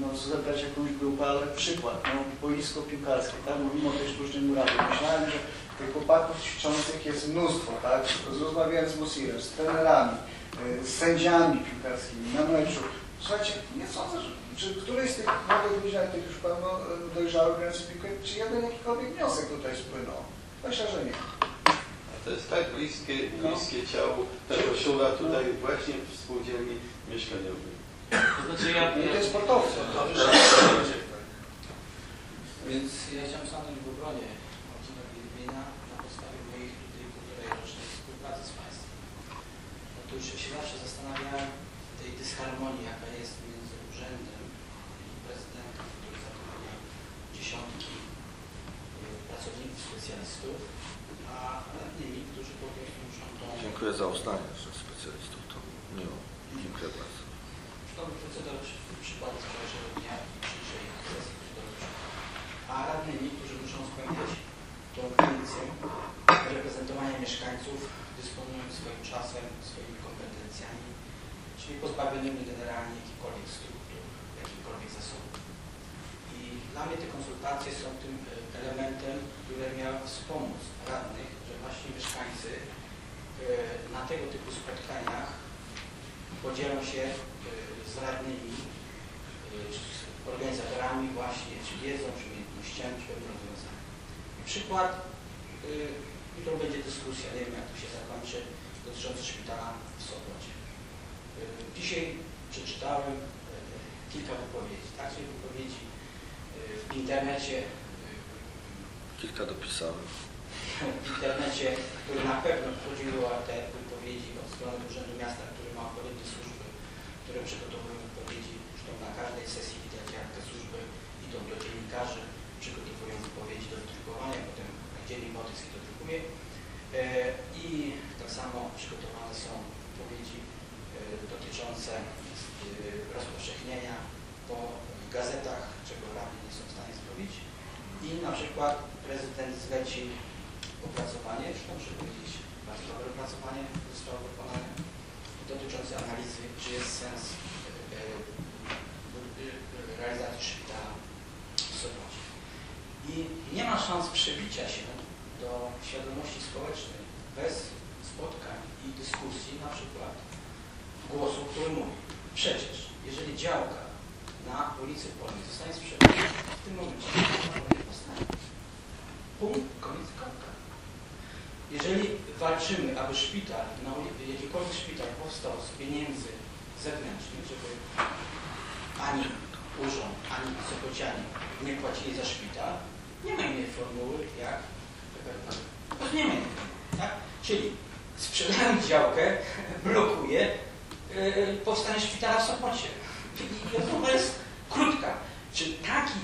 no, zebrać jakąś grupę, ale przykład, no, boisko piłkarskie, tak, mówimy o tej sztucznej murawie. Myślałem, że tych chłopaków ćwiczących jest mnóstwo, tak, rozmawiałem z Musirem, z trenerami, e, z sędziami piłkarskimi na meczu. Słuchajcie, nie sądzę, że czy któryś z tych młodych ludzi, tych już pewno e, dojrzałych grających piłkę, czy jeden jakikolwiek wniosek tutaj spłynął? Myślę, że nie. A to jest tak bliskie, bliskie ciału tego szula tutaj właśnie w spółdzielni mieszkaniowej. To znaczy ja, I to ja, jest sportowcy. Więc ja chciałem stanąć w obronie Marcina Wiedźmina na podstawie moich tutaj półtorej rocznej współpracy z Państwem. Otóż ja się zawsze zastanawiałem w tej dysharmonii, jaka jest między urzędem i prezydentem, który zatrudnia dziesiątki y, pracowników, specjalistów, a radnymi, którzy po prostu muszą tą Dziękuję za uznanie, że specjalistów to miło. Dziękuję bardzo. Wrócę do przy- przykładu wczorajszego dnia i dzisiejszej. A radnymi, którzy muszą spełniać tą funkcję reprezentowania mieszkańców, dysponując swoim czasem, swoimi kompetencjami, czyli pozbawionymi generalnie jakichkolwiek struktur, jakichkolwiek zasobów. I dla mnie te konsultacje są tym e, elementem, które miały wspomóc radnych, że właśnie mieszkańcy e, na tego typu spotkaniach podzielą się y, z radnymi, y, z organizatorami właśnie, czy wiedzą, czy umiejętnościami, czy pewnym rozwiązaniem. Przykład, y, jutro będzie dyskusja, nie wiem jak to się zakończy, dotycząca szpitala w Sopocie. Y, Dzisiaj przeczytałem y, kilka wypowiedzi, także wypowiedzi y, w internecie, y, Kilka dopisałem. w internecie, które na pewno wchodziły te wypowiedzi od strony Urzędu Miasta, który ma odpowiednie służby, które przygotowują wypowiedzi. Zresztą na każdej sesji widać, jak te służby idą do dziennikarzy, przygotowują wypowiedzi do wydrukowania, potem dziennik Motycki to drukuje. E, I tak samo przygotowane są wypowiedzi e, dotyczące e, rozpowszechnienia po gazetach, czego radni nie są w stanie zrobić. I na przykład prezydent zleci opracowanie, już muszę powiedzieć, bardzo dobre opracowanie zostało wykonane dotyczące analizy, czy jest sens e, e, realizacji szpitala w Sopocie. I nie ma szans przebicia się do świadomości społecznej bez spotkań i dyskusji, na przykład głosu, który mówi, przecież jeżeli działka na ulicy Polnej zostanie sprzedana, w tym momencie nie powstanie. Punkt, koniec, kropka. Jeżeli walczymy, aby szpital, uli- jakikolwiek szpital powstał z pieniędzy zewnętrznych, żeby ani urząd, ani Sopocianie nie płacili za szpital, nie ma innej formuły jak nie ma innej tak? Czyli sprzedając działkę blokuje yy, powstanie szpitala w Sopocie. I rozmowa jest krótka. Czy taki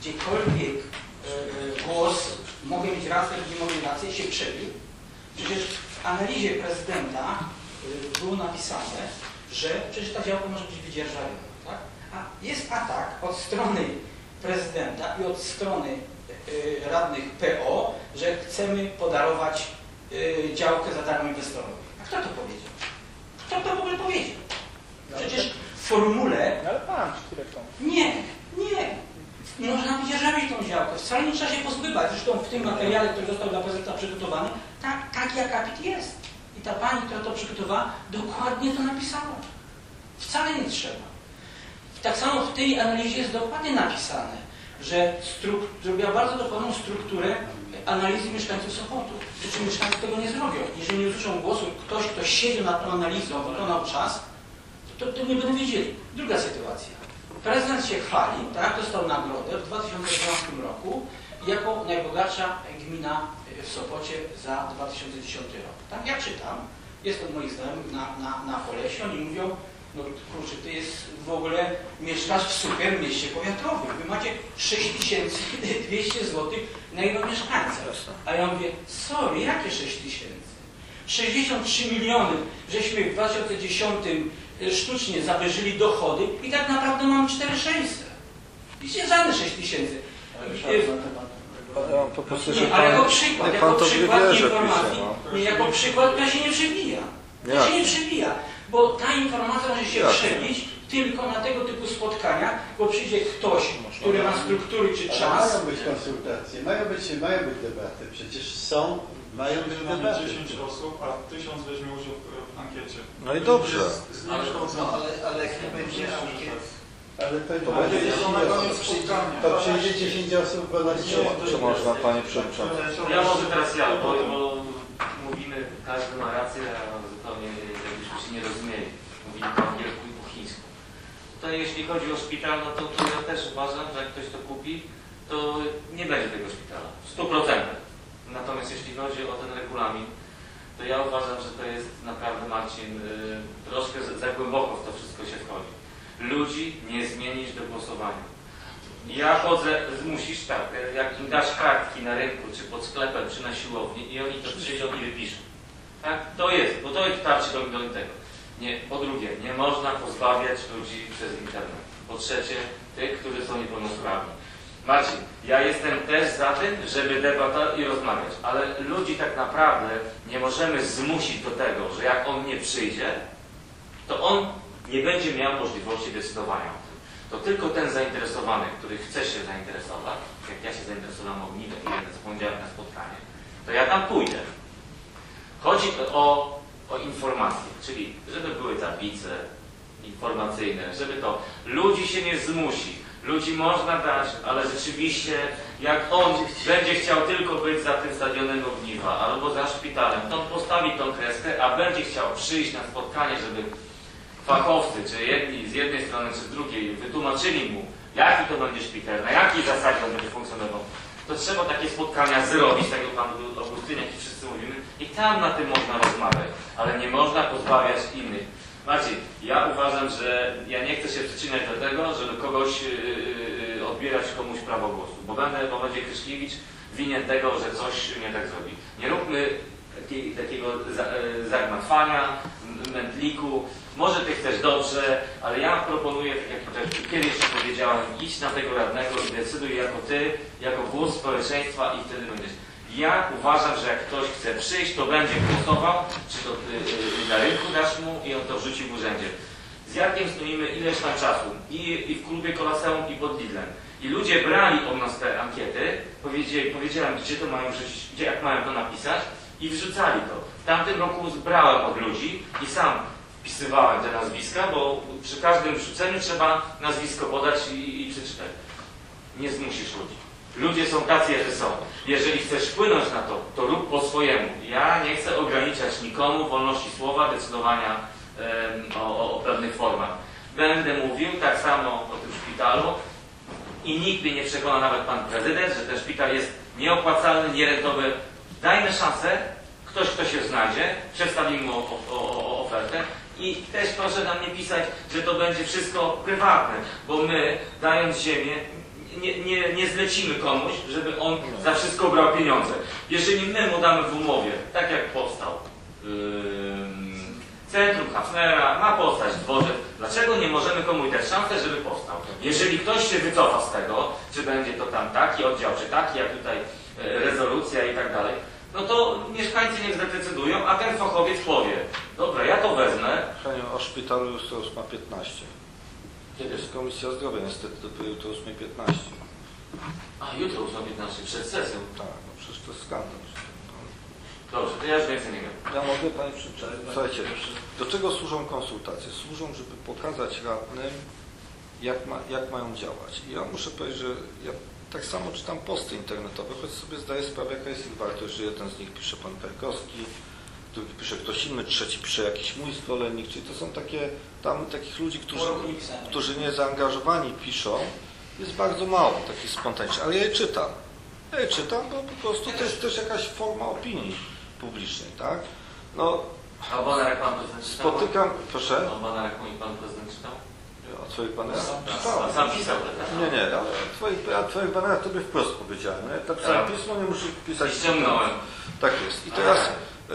gdziekolwiek yy, głos, mogę mieć rację, nie mogę mieć rację, się przebił? Przecież w analizie prezydenta yy, było napisane, że przecież ta działka może być wydzierżawiona, tak? A jest atak od strony prezydenta i od strony y, radnych PO, że chcemy podarować y, działkę za darmo inwestorowi. A kto to powiedział? Kto to w ogóle powiedział? Przecież w formule No ale pan, są? nie, nie. Można wydzierżawić tą działkę. Wcale nie trzeba się pozbywać. Zresztą w tym materiale, który został dla prezydenta przygotowany, tak, taki akapit jest. I ta pani, która to przygotowała, dokładnie to napisała. Wcale nie trzeba. Tak samo w tej analizie jest dokładnie napisane, że zrobiła bardzo dokładną strukturę analizy mieszkańców Sopotu. Przy mieszkańcy tego nie zrobią. Jeżeli nie usłyszą głosu ktoś, kto siedział nad tą analizą, wykonał czas, to, to nie będą wiedzieli. Druga sytuacja. Prezydent się chwali, tak, dostał nagrodę w 2012 roku jako najbogatsza gmina w Sopocie za 2010 rok. Tak, ja czytam, jest od moich znajomych na, na, na Polesie, oni mówią, no kurczę, ty jest w ogóle, mieszkasz w super mieście powiatowym, wy macie 6200 zł na jednego mieszkańca. A ja mówię, sorry, jakie 6 tysięcy? 63 miliony, żeśmy w 2010 sztucznie zawyżyli dochody i tak naprawdę mamy 4600. I nie żadne 6 tysięcy. Ja mam po prostu, że Nie, ale jako przykład, jako to przykład wie, że informacji, pisze, no. nie, jako przykład to się nie przewija. To Jak? się nie przewija, bo ta informacja może się Jak? przebić tylko na tego typu spotkania, bo przyjdzie ktoś, który ma struktury czy Ale czas. mają być konsultacje, mają być, mają być debaty. Przecież są, mają być debaty. 10 osób, a 1000 weźmie udział w, ankiecie. No i dobrze. Zniekształcone. No ale, ale jak nie będzie ankiet, Ale to, to Ale będzie jest 10 na koniec osób. spotkania. To przyjdzie 10 osób, bo na Czy można, panie przewodniczący? Ja może teraz ja, bo, bo mówimy, każdy ma rację, a zupełnie jakbyśmy się nie rozumieli. Mówimy po angielsku i po chińsku. Tutaj jeśli chodzi o szpital, no to, to ja też uważam, że jak ktoś to kupi, to nie będzie tego szpitala. W 100%. Natomiast jeśli chodzi o ten regulamin, to ja uważam, że to jest naprawdę, Marcin, y, troszkę za- głęboko w to wszystko się wchodzi. Ludzi nie zmienisz do głosowania. Ja chodzę, musisz tak, jak im dasz kartki na rynku, czy pod sklepem, czy na siłowni i oni to przyjdą i wypiszą. Tak? To jest, bo to jest tarczy do, do tego. Nie, po drugie, nie można pozbawiać ludzi przez internet. Po trzecie, tych, którzy są niepełnosprawni. Marcin, ja jestem też za tym, żeby debatować i rozmawiać, ale ludzi tak naprawdę nie możemy zmusić do tego, że jak on nie przyjdzie, to on nie będzie miał możliwości decydowania o tym. To tylko ten zainteresowany, który chce się zainteresować, jak ja się zainteresowałem ogniwem i jeden z poniedziałek na spotkanie, to ja tam pójdę. Chodzi o, o informacje, czyli żeby były tablice informacyjne, żeby to ludzi się nie zmusi. Ludzi można dać, ale rzeczywiście jak on będzie chciał tylko być za tym stadionem ogniwa albo za szpitalem, to on postawi tą kreskę, a będzie chciał przyjść na spotkanie, żeby fachowcy, czy jedni z jednej strony, czy z drugiej, wytłumaczyli mu, jaki to będzie szpital, na jakiej zasadzie on będzie funkcjonował, to trzeba takie spotkania zrobić, tak jak Pan Augustyniak i wszyscy mówimy, i tam na tym można rozmawiać, ale nie można pozbawiać innych. Maciej, ja uważam, że ja nie chcę się przyczyniać do tego, żeby kogoś yy, odbierać komuś prawo głosu, bo będę, bo będzie Kryszkiewicz winien tego, że coś nie tak zrobi. Nie róbmy takiej, takiego za, yy, zagmatwania, mętliku. Może ty chcesz dobrze, ale ja proponuję, tak jak kiedyś powiedziałem, idź na tego radnego i decyduj jako ty, jako głos społeczeństwa i wtedy będziesz. Ja uważam, że jak ktoś chce przyjść, to będzie głosował, czy to y, y, na rynku dasz mu i on to wrzuci w urzędzie. Z Jarkiem stoimy ileś tam czasu i, i w klubie Kolaseum i pod Lidlem. I ludzie brali od nas te ankiety, powiedzieli, powiedziałem, gdzie to mają wrzucić, gdzie, jak mają to napisać i wrzucali to. W tamtym roku zbrałem od ludzi i sam wpisywałem te nazwiska, bo przy każdym wrzuceniu trzeba nazwisko podać i, i przeczytać. Nie zmusisz ludzi. Ludzie są tacy, jacy są. Jeżeli chcesz wpłynąć na to, to rób po swojemu. Ja nie chcę ograniczać nikomu wolności słowa, decydowania o, o, o pewnych formach. Będę mówił tak samo o tym szpitalu i nikt mnie nie przekona, nawet pan prezydent, że ten szpital jest nieopłacalny, nierentowy. Dajmy szansę, ktoś, kto się znajdzie, przedstawimy mu o, o, o ofertę i też proszę nam nie pisać, że to będzie wszystko prywatne, bo my, dając ziemię, nie, nie, nie zlecimy komuś, żeby on za wszystko brał pieniądze. Jeżeli my mu damy w umowie, tak jak powstał ym, Centrum Hafnera, ma powstać dworzec, dlaczego nie możemy komuś dać szansę, żeby powstał? Jeżeli ktoś się wycofa z tego, czy będzie to tam taki oddział, czy taki, jak tutaj e, rezolucja i tak dalej, no to mieszkańcy niech zdecydują, a ten fachowiec powie, dobra, ja to wezmę, Panie, o szpitalu już to już ma 15. Jest Komisja Zdrowia, niestety dopiero jutro 8.15. a jutro już o 15 przed sesją. Tak, no przecież to jest skandal. Dobrze, to ja już więcej nie wiem. Ja mogę Panie przeczytać. Słuchajcie, do czego służą konsultacje? Służą, żeby pokazać radnym, jak, ma, jak mają działać. I ja muszę powiedzieć, że ja tak samo czytam posty internetowe, choć sobie zdaję sprawę, jaka jest ich wartość, że jeden z nich pisze Pan Perkowski, drugi pisze ktoś inny, trzeci pisze jakiś mój zwolennik, czyli to są takie, tam takich ludzi, którzy, którzy nie zaangażowani piszą, jest bardzo mało takich spontanicznych, ale ja je czytam. Ja je czytam, bo po prostu to jest też jakaś forma opinii publicznej, tak? No, A banerek pan prezydent czytał? spotykam, proszę, A banerek mój pan prezydent czytał? o twoich banerach czytałem. sam pisał Nie, nie, ale twoich, ja twoich banerach tobie wprost powiedziałem. Ja Tak. pismo, nie muszę pisać. I ściągnąłem. Tak jest. I teraz e,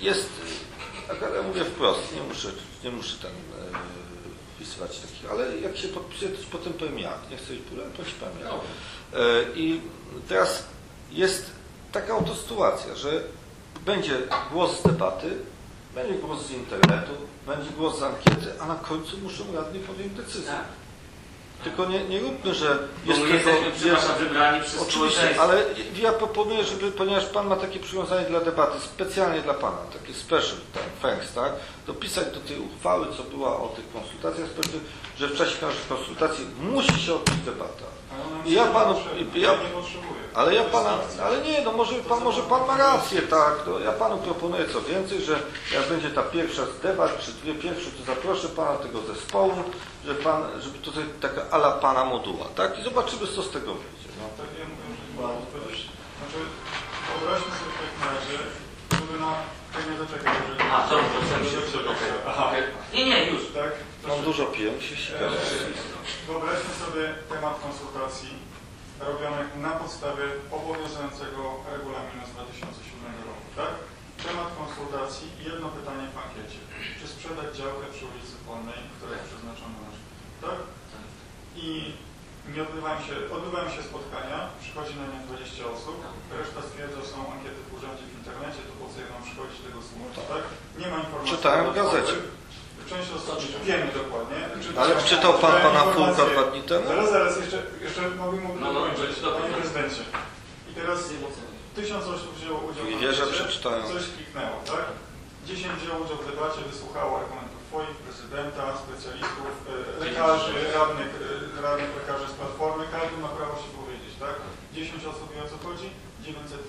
jest, ja mówię wprost, nie muszę, nie muszę ten e, wpisywać takich, ale jak się podpisuję, to potem powiem jak. Nie chcę iść później, to ci powiem jak. E, I teraz jest taka oto sytuacja, że będzie głos z debaty, będzie głos z internetu, będzie głos z ankiety, a na końcu muszą radni podjąć decyzję. Tylko nie, nie róbmy, że Bo jest my tylko... jesteśmy, przepraszam, wybrani przez Oczywiście, ale ja proponuję, żeby, ponieważ Pan ma takie przywiązanie dla debaty, specjalnie dla Pana, takie special tak, thanks, tak, dopisać do tej uchwały, co była o tych konsultacjach społecznych, że w czasie konsultacji musi się odbyć debata. I ja panu- ja-. Ale ja To pana, ale nie, no może pan, może pan ma rację, tak. No, ja panu proponuję co więcej, że jak będzie ta pierwsza z debat, czy dwie pierwsze, to zaproszę pana tego zespołu, że pan, żeby to jest taka ala pana moduła, tak? I zobaczymy, co z tego wyjdzie. No. Tak, ja mówię, że nie mogę odpowiedzieć. Znaczy, wyobraźmy sobie w takim razie, żeby na... Tak nie zaczekaj, że... A, dobrze, chcę się Okej. Aha. Nie, nie, już. Tak? Mam dużo sikam. Wyobraźmy sobie temat konsultacji robionych na podstawie obowiązującego regulaminu z 2007 roku, tak? Temat konsultacji i jedno pytanie w ankiecie. Czy sprzedać działkę przy ulicy Polnej, która jest przeznaczona na tak? I nie odbywają się, odbywają się spotkania, przychodzi na nie 20 osób, reszta stwierdza, że są ankiety w urzędzie w internecie, to po co ja mam przychodzić tego słuchać, tak? Nie ma informacji. Czytałem w gazecie część roztoczyć. Wiemy dokładnie. Czy no, Ale czytał pan pana Fulka dwa dni temu? Zaraz, zaraz, jeszcze, jeszcze mogę mu no, no, no, panie prezydencie. I teraz 1000 osób wzięło udział w debacie, coś kliknęło, tak? 10 wzięło udział w debacie, wysłuchało argumentów twoich, prezydenta, specjalistów, e, lekarzy, radnych, e, radnych lekarzy z Platformy. Każdy ma prawo się powiedzieć, tak? 10 osób wie o co chodzi, 900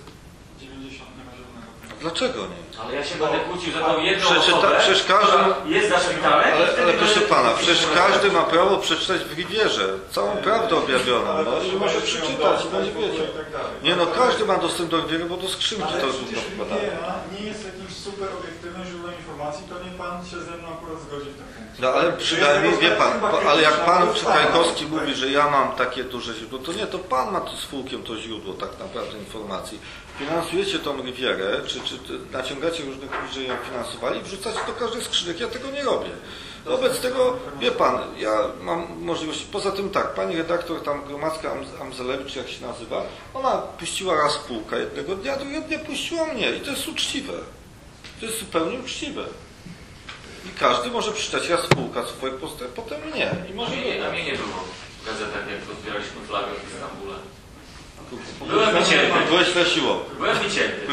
Dlaczego nie? Ale ja się będę kłócił za tą jedną Przeczyta, osobę, przecież każdy, jest za. Ale, ale proszę Pana, przecież każdy ma prawo przeczytać w Rivierze całą prawdę objawioną. No i może przeczytać, no i wiedzieć. Nie no, każdy ma dostęp do Riviery, bo do skrzynki to jest przecież nie jest jakimś super obiektywnym źródłem informacji, to nie Pan się ze mną akurat zgodzi w tym. No ale przynajmniej wie pan, ale jak pan Tak. mówi, że ja mam takie duże źródło, to nie, to pan ma tu z Fulkiem to źródło tak naprawdę informacji. Finansujecie tą Rivierę, czy, czy naciągacie różnych ludzi, że ją finansowali i wrzucacie do każdej skrzynek. Ja tego nie robię. Wobec tego, wie pan, ja mam możliwość, poza tym tak, pani redaktor tam Gromadzka Am- Amzelewicz, jak się nazywa, ona puściła raz Fulka jednego dnia, drugiego dnia puściła mnie i to jest uczciwe. To jest zupełnie uczciwe. I każdy może przeczytać raz Fulka swoje posty, a potem mnie. I może nie- a mnie nie było w gazetach, jak rozbieraliśmy flagę w Istambule. Byłem wycięty. Byłeś na siłą. Byłem wycięty.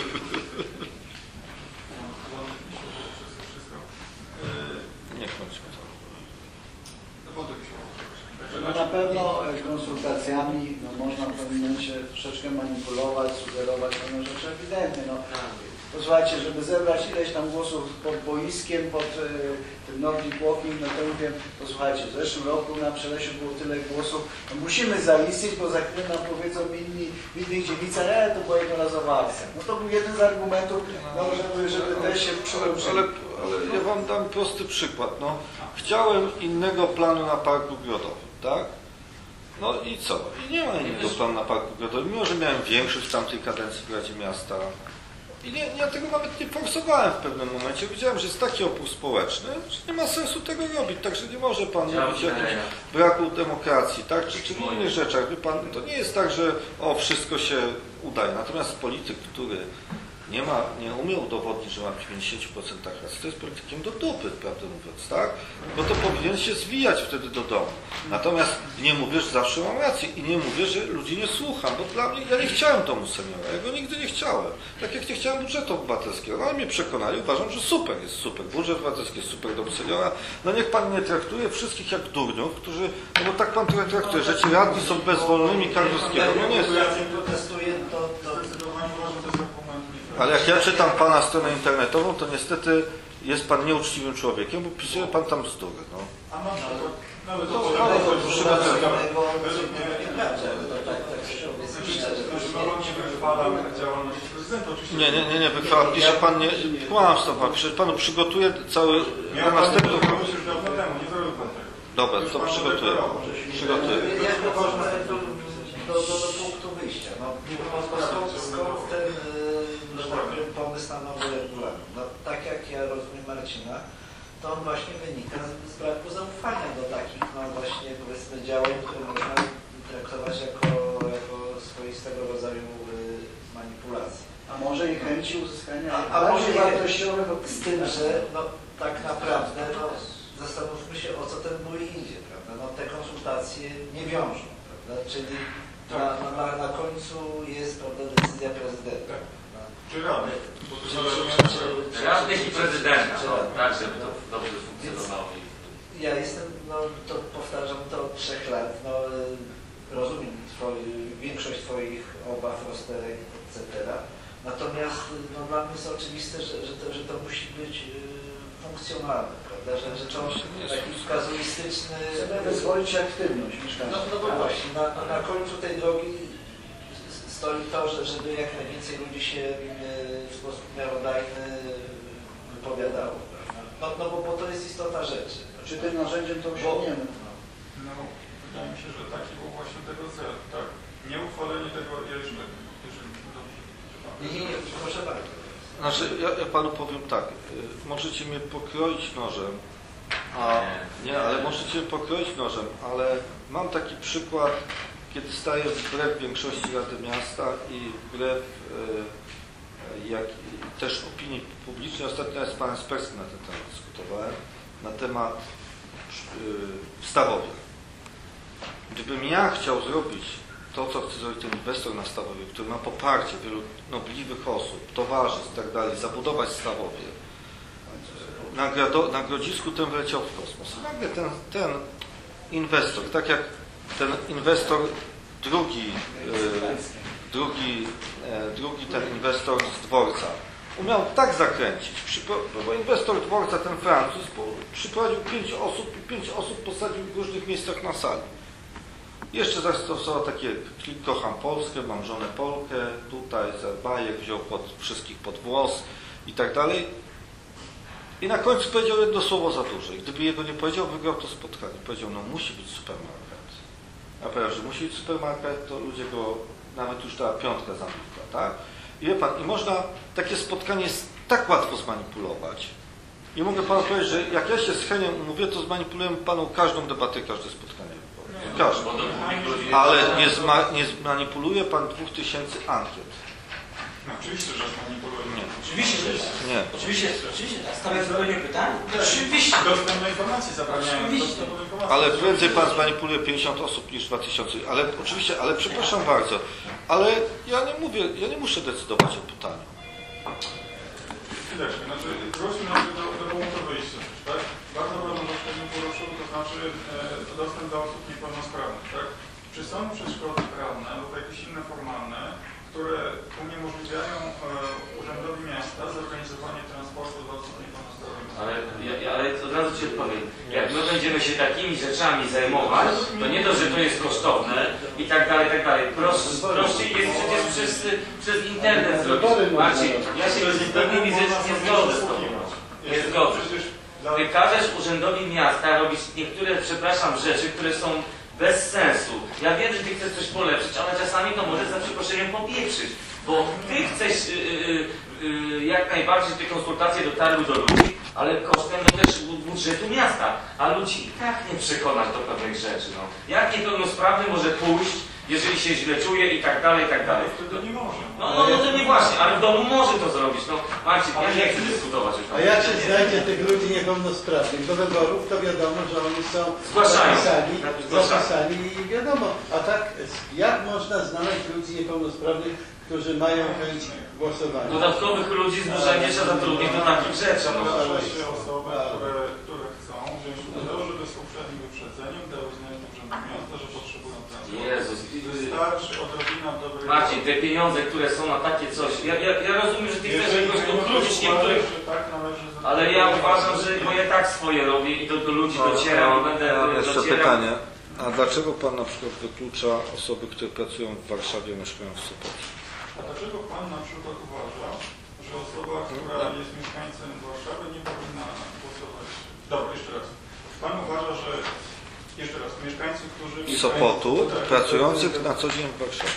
Nie kończmy to. No na pewno e, konsultacjami no, można w pewnym momencie troszeczkę manipulować, sugerować pewne rzeczy ewidentnie. No, Posłuchajcie, żeby zebrać ileś tam głosów pod boiskiem, pod e, tym Nordic Walking, no to mówię, posłuchajcie, w zeszłym roku na Przelesiu było tyle głosów, no musimy zaistnieć, bo za chwilę nam powiedzą inni w innych dzielnicach, e, to była jednorazowa akcja. No to był jeden z argumentów, no, żeby, żeby też się przyłączyć. Ale, ale ja wam dam prosty przykład. No, chciałem innego planu na parku grodowym, tak? No i co? I nie ma innego planu na parku grodowym, mimo że miałem większość w tamtej kadencji w Radzie Miasta. I nie, ja tego nawet nie forsowałem w pewnym momencie. Widziałem, że jest taki opór społeczny, że nie ma sensu tego robić. Także nie może pan o jakimś się- braku demokracji, tak? Czy, czy w innych rzeczach. Wie pan, to nie jest tak, że o, wszystko się udaje. Natomiast polityk, który nie ma, nie umie udowodnić, że ma w 90% racji, to jest politykiem do dupy, prawdę mówiąc, tak? Bo to powinien się zwijać wtedy do domu. Natomiast nie mówię, że zawsze mam rację i nie mówię, że ludzi nie słucham, bo dla mnie, ja nie chciałem domu seniora, ja go nigdy nie chciałem. Tak jak nie chciałem budżetu obywatelskiego, no, ale mnie przekonali, uważam, że super jest super, budżet obywatelski jest super, dom seniora. No niech pan nie traktuje wszystkich jak durniów, którzy, no bo tak pan trochę traktuje, że ci radni są bezwolnymi Karnowskiego. No nie jest. Protestuję, to, to Zdecydowanie uważam, że to jest argument nieprawdziwy. Ale jak ja czytam pana stronę internetową, to niestety jest pan nieuczciwym człowiekiem, bo pisuje pan tam bzdury. No. A mam to, nawet To- to, to to, proszę to, bardzo. to, według mnie no tak, tak nie. Nie, nie, nie, nie, wychwała. Pisze pan nie, kłamstwo pan, pisze, panu przygotuje cały, na pan to już dawno temu, nie zrobił pan tego. Dobra, to przygotuję. Przygotuję. Ja dochodzę do, do, do, do punktu wyjścia. No, skąd, skąd ten że tak powiem, pomysł na nowy regulamin? No, tak jak ja rozumiem Marcina, to on właśnie wynika z, z braku zaufania do takich, no właśnie powiedzmy działań, które można traktować jako, jako swoistego rodzaju e, manipulacje. A może i chęci uzyskania A, a może wartościowych z tym, że no, tak naprawdę no, zastanówmy się o co ten bój idzie, prawda? No, te konsultacje nie wiążą, prawda? Czyli na, na, na, na końcu jest prawda, decyzja prezydenta. Czy rady? To Radnych i prezydenta, no, tak, żeby to dobrze funkcjonowało. Ja jestem, no to powtarzam to od trzech lat, no y, rozumiem twoje, większość Twoich obaw, rozterek, etc. Natomiast y, no, dla mnie jest oczywiste, że, że, to, że to musi być y, funkcjonalne, prawda? Że rzeczą taki kazuistyczny... Chcemy wyzwolić aktywność mieszkańców. No, no bo właśnie, na, na, na końcu tej drogi stoi to, że, żeby jak najwięcej ludzi się y, w sposób miarodajny wypowiadało. No, no bo, bo to jest istota rzeczy. Czy tym narzędziem to osiągniemy? No, wydaje mi się, że taki był właśnie tego cel, tak? Nie uchwalenie tego, jeżeli, dobrze, Nie, nie, nie, proszę bardzo. Znaczy, ja, ja panu powiem tak, y, możecie mnie pokroić nożem, a nie, ale możecie mnie pokroić nożem, ale mam taki przykład, kiedy staję wbrew większości Rady Miasta i wbrew y, y, jak, też opinii publicznej. Ostatnio z panem Sperskim na ten temat dyskutowałem, na temat y, Stawowie. Gdybym ja chciał zrobić to, co chce zrobić ten inwestor na Stawowie, który ma poparcie wielu nobliwych osób, towarzystw i tak zabudować Stawowie, na, grado, na grodzisku ten wleciał w kosmos. Nagle ten, ten inwestor, tak jak ten inwestor drugi, y, drugi, e, drugi ten inwestor z dworca, umiał tak zakręcić, bo inwestor dworca, ten Francuz, przyprowadził pięć osób i pięć osób posadził w różnych miejscach na sali. Jeszcze zastosował takie kocham Polskę, mam żonę Polkę, tutaj Zerbajek wziął pod, wszystkich pod włos i tak dalej. I na końcu powiedział jedno słowo za dużo. Gdyby jego nie powiedział, wygrał to spotkanie. Powiedział, no musi być supermarket. A powiedział, że musi być supermarket, to ludzie go, nawet już ta piątka zamknęła, tak? I wie pan, i można, takie spotkanie jest tak łatwo zmanipulować. I mogę panu powiedzieć, że jak ja się z Heniem umówię, to zmanipulujemy panu każdą debatę, każde spotkanie. Każdą. Dwóch ludzi Ale nie, zma, nie zmanipuluje pan dwóch tysięcy ankiet. Oczywiście, że manipuluje. Nie. Oczywiście, że Nie. Oczywiście, oczywiście, tak. Stawiam zupełnie pytanie. Oczywiście. Dostęp do informacji zabraniają. Oczywiście. Ale prędzej pan zmanipuluje 50 osób niż 2000. Ale oczywiście, ale przepraszam bardzo, ale ja nie mówię, ja nie muszę decydować o pytaniu. Chwileczkę, znaczy wróćmy do, do punktu wyjścia, tak? Bardzo ważną rzecz, poruszył, to znaczy e, dostęp do osób niepełnosprawnych, tak? Czy są przeszkody prawne lub jakieś inne formalne, które uniemożliwiają e, Urzędowi Miasta zorganizowanie transportu dla osób niepełnosprawnych. Ale, ja, ale od razu Ci odpowiem. Jak my będziemy się takimi rzeczami zajmować, to nie to, że to jest kosztowne i tak dalej, i tak dalej. Prost, prościej jest przecież przez, przez internet zrobić. Marcin, ja się z pewnymi rzeczami nie zgodzę z Tobą. Nie zgodzę. Ty każesz urzędowi miasta robić niektóre, przepraszam, rzeczy, które są bez sensu. Ja wiem, że ty chcesz coś polepszyć, ale czasami to możesz za przeproszeniem popieprzyć. Bo ty chcesz y, y, y, jak najbardziej te konsultacje dotarły do ludzi, ale kosztem no, też bu- budżetu miasta. A ludzi i tak nie przekonać do pewnych rzeczy. No. Jak niepełnosprawny może pójść, jeżeli się źle czuje i tak dalej, i tak dalej. wtedy nie może. No, no, no to nie właśnie, ale w domu może to zrobić. No, Marcin, ja nie chcę dyskutować już. A jak się znajdzie tych ludzi niepełnosprawnych do wyborów, to wiadomo, że oni są Zgłaszają. zapisani, i wiadomo. A tak, jak można znaleźć ludzi niepełnosprawnych, którzy mają chęć głosowania? Dodatkowych ludzi z burzem nie trzeba zatrudnić do takich rzeczy. No. Się osoby, które, które chcą wziąć udział, żeby z poprzednim wyprzedzeniem dały znać do Urzędu Miasta, że potrzebują transportu. Jezus. Wystarczy odrobina dobrej Marcin, te pieniądze, które są na takie coś, ja, ja, ja rozumiem, że ty chcesz jakoś ukrócić niektórych, tak ale ja uważam, że bo ja tak swoje robię i do, do ludzi docieram i będę Mam jeszcze docierał. pytanie. A dlaczego Pan na przykład wyklucza osoby, które pracują w Warszawie, mieszkają w Sopocie? A dlaczego Pan na przykład uważa, że osoba, która jest mieszkańcem Warszawy nie powinna głosować? Dobra, jeszcze raz. Pan uważa, że jeszcze raz, mieszkańcy, którzy... Sopotu, Tak, pracujących na co dzień w Warszawie.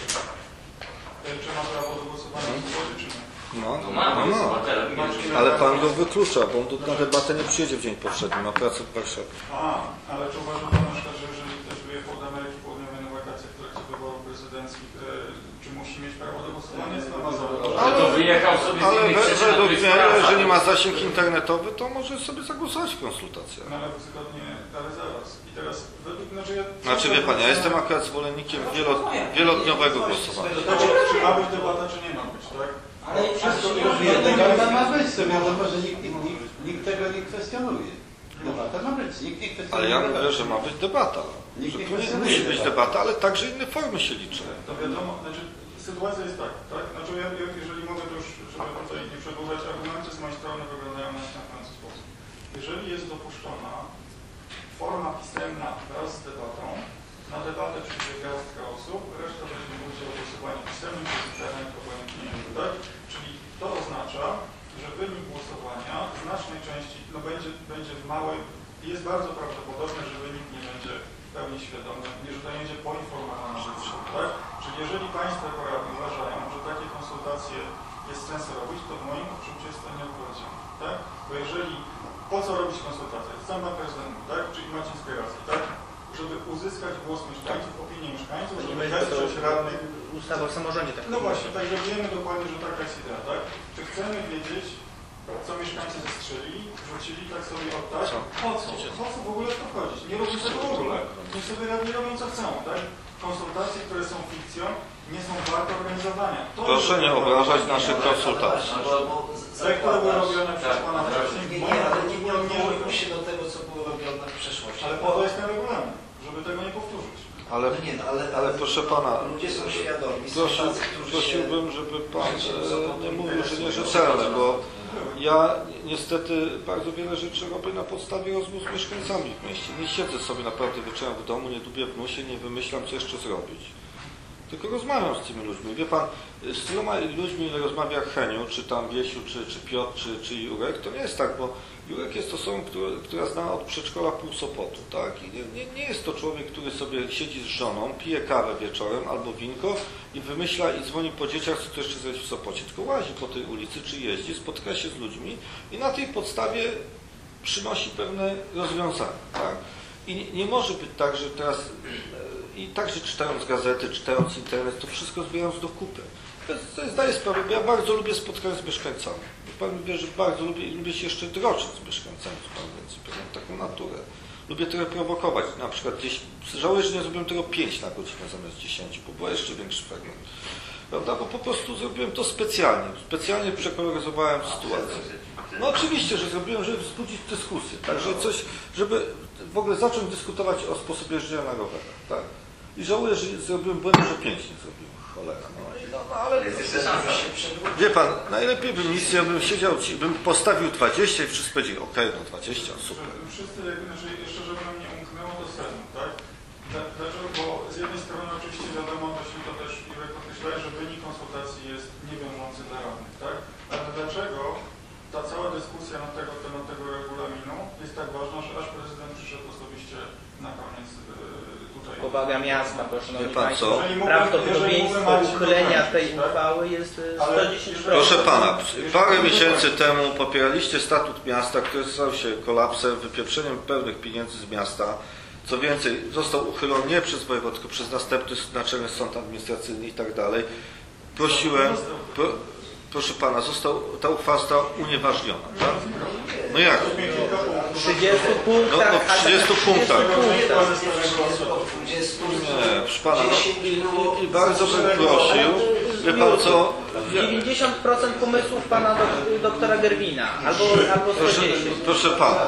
Czy ma prawo do głosowania w Sopocie, czy nie? No, no, no, no. Ale Pan go wyklucza, bo on tu na debatę nie przyjedzie w dzień powszedni, ma pracę w Warszawie. A, ale czy uważa Pan na przykład, że jeżeli ktoś wyjechał do Ameryki Południowej na wakacje w trakcie wyborów prezydenckich, e, czy musi mieć prawo do głosowania? Jest to Ale to wyjechał sobie z we- przyczyn, według mnie, praca. jeżeli ma zasięg internetowy, to może sobie zagłosować w konsultacjach. No ale zgodnie, ale zaraz. I teraz według, znaczy ja... Znaczy wie Pan, ja jestem akurat zwolennikiem wielo, wielodniowego głosowania. To znaczy, czy ma być debata, czy nie ma być, tak? Ale Wszystko Nie, wiadomo. debata ma być, to wiadomo, że nikt, nikt, nikt, nikt tego nie kwestionuje. Debata ma być, nikt nie kwestionuje Ale ja mówię, że ma być debata. Nikt nie kwestionuje musi być debata, ale także inne formy się liczą. To wiadomo, znaczy sytuacja jest taka, tak? Znaczy ja, jeżeli mogę to już, żeby tutaj nie przedłużać, argumenty z mojej strony wyglądają na następujący sposób. Jeżeli jest dopuszczona forma pisemna wraz z debatą, na debatę przyjdzie garstka osób, reszta będzie udział w głosowaniu pisemnym przez internet, obojętnie, tak? Czyli to oznacza, że wynik głosowania w znacznej części no będzie, będzie w małej, jest bardzo prawdopodobne, że wynik nie będzie w pełni świadomy, nie, że będzie poinformowane wszystko, tak? Czyli jeżeli Państwo radni uważają, że takie konsultacje jest sens robić, to w moim odczuciu jest to nieodpowiedzialne, tak? Bo jeżeli, po co robić konsultacje? Sam Pan Prezydent, tak? Czyli macie inspirację, tak? Żeby uzyskać głos mieszkańców, opinię mieszkańców, żeby wesprzeć radnych Ustawa o samorządzie tak no właśnie, także wiemy dokładnie, że taka jest idea, tak? Czy chcemy wiedzieć, co mieszkańcy zestrzeli, rzucili tak sobie od tak? Co? Po co? Po co w ogóle w to wchodzić? Nie robią tego w ogóle. Niech sobie radni robią co chcą, tak? Konsultacje, które są fikcją, nie są warte organizowania. To Proszę nie obrażać naszych konsultacji. Te, które były robione przez Tak, Pana tak. wcześniej, Nie, ale nie, nie odwołujmy się do tego, co było robione w przeszłości. Ale po to jest ten regulamin, żeby tego nie powtórzyć. Ale, No nie, no, ale, ale proszę Pana, Ludzie są świadomi, tacy, którzy prosiłbym, żeby Pan e, nie mówił, że nierzetelne, bo ja niestety bardzo wiele rzeczy robię na podstawie rozmów z mieszkańcami w mieście. Nie siedzę sobie naprawdę wieczorem w domu, nie dubię w nosie, nie wymyślam, co jeszcze zrobić. Tylko rozmawiam z tymi ludźmi. Wie Pan, z tyloma ludźmi ile rozmawia Heniu, czy tam Wiesiu, czy, czy Piotr, czy, czy Jurek, to nie jest tak, bo Jurek jest osobą, która, która zna od przedszkola pół Sopotu, tak? I nie, nie, nie jest to człowiek, który sobie siedzi z żoną, pije kawę wieczorem albo winko i wymyśla i dzwoni po dzieciach, co tu jeszcze zrobić w Sopocie, tylko łazi po tej ulicy, czy jeździ, spotyka się z ludźmi i na tej podstawie przynosi pewne rozwiązania, tak? I nie, nie może być tak, że teraz i także czytając gazety, czytając internet, to wszystko zbierając do kupy. Zdaję sprawę, bo ja bardzo lubię spotkania z mieszkańcami. Pan wie, że bardzo lubię lubię się jeszcze droczyć z mieszkańcami, pan więc pewną taką naturę. Lubię trochę prowokować, na przykład gdzieś, żałuję, że nie zrobiłem tego 5 na godzinę zamiast 10, bo był jeszcze większy fragment. Prawda? Bo po prostu zrobiłem to specjalnie, specjalnie przekoloryzowałem sytuację. No oczywiście, że zrobiłem, żeby wzbudzić dyskusję, także coś, żeby w ogóle zacząć dyskutować o sposobie jeżdżenia na rowerach, tak? I żałuję, że zrobiłem błąd, że pięć nie zrobiłem. cholera. No, i no, no ale się przewrócił. wie pan, najlepiej bym nic, ja bym siedział, ci, bym postawił 20 i wszyscy powiedzieli, okej, no 20, super. Wszyscy, jakby, jeszcze żeby nam nie umknęło to sedno, tak? Dla- Dlaczego? Bo z jednej strony oczywiście wiadomo, właśnie to też Jurek podkreślałeś, że wynik konsultacji jest niewiążący dla radnych, tak? Ale dlaczego ta cała dyskusja na tego, temat tego regulaminu jest tak ważna, że aż prezydent przyszedł osobiście na koniec Powaga miasta, proszę Wie Szanowni pan Państwo. co? Prawdopodobieństwo uchylenia tej tak? uchwały jest e, Ale 110%. Proszę pana, parę miesięcy temu popieraliście statut miasta, który stał się kolapsem, wypieprzeniem pewnych pieniędzy z miasta. Co więcej, został uchylony nie przez wojewodę, tylko przez następny naczelny sąd administracyjny i tak dalej. Prosiłem, pro, proszę pana, został, ta uchwała została unieważniona. Tak? No jak? W 30 punktach. No, no w a tak 30 punktach. Po 20 Nie, proszę pana, no, 10 minut. i, i bardzo bym prosił, wie pan co, ja, 90% pomysłów pana dok- doktora Gerwina, albo, albo Proszę, 110. proszę pana,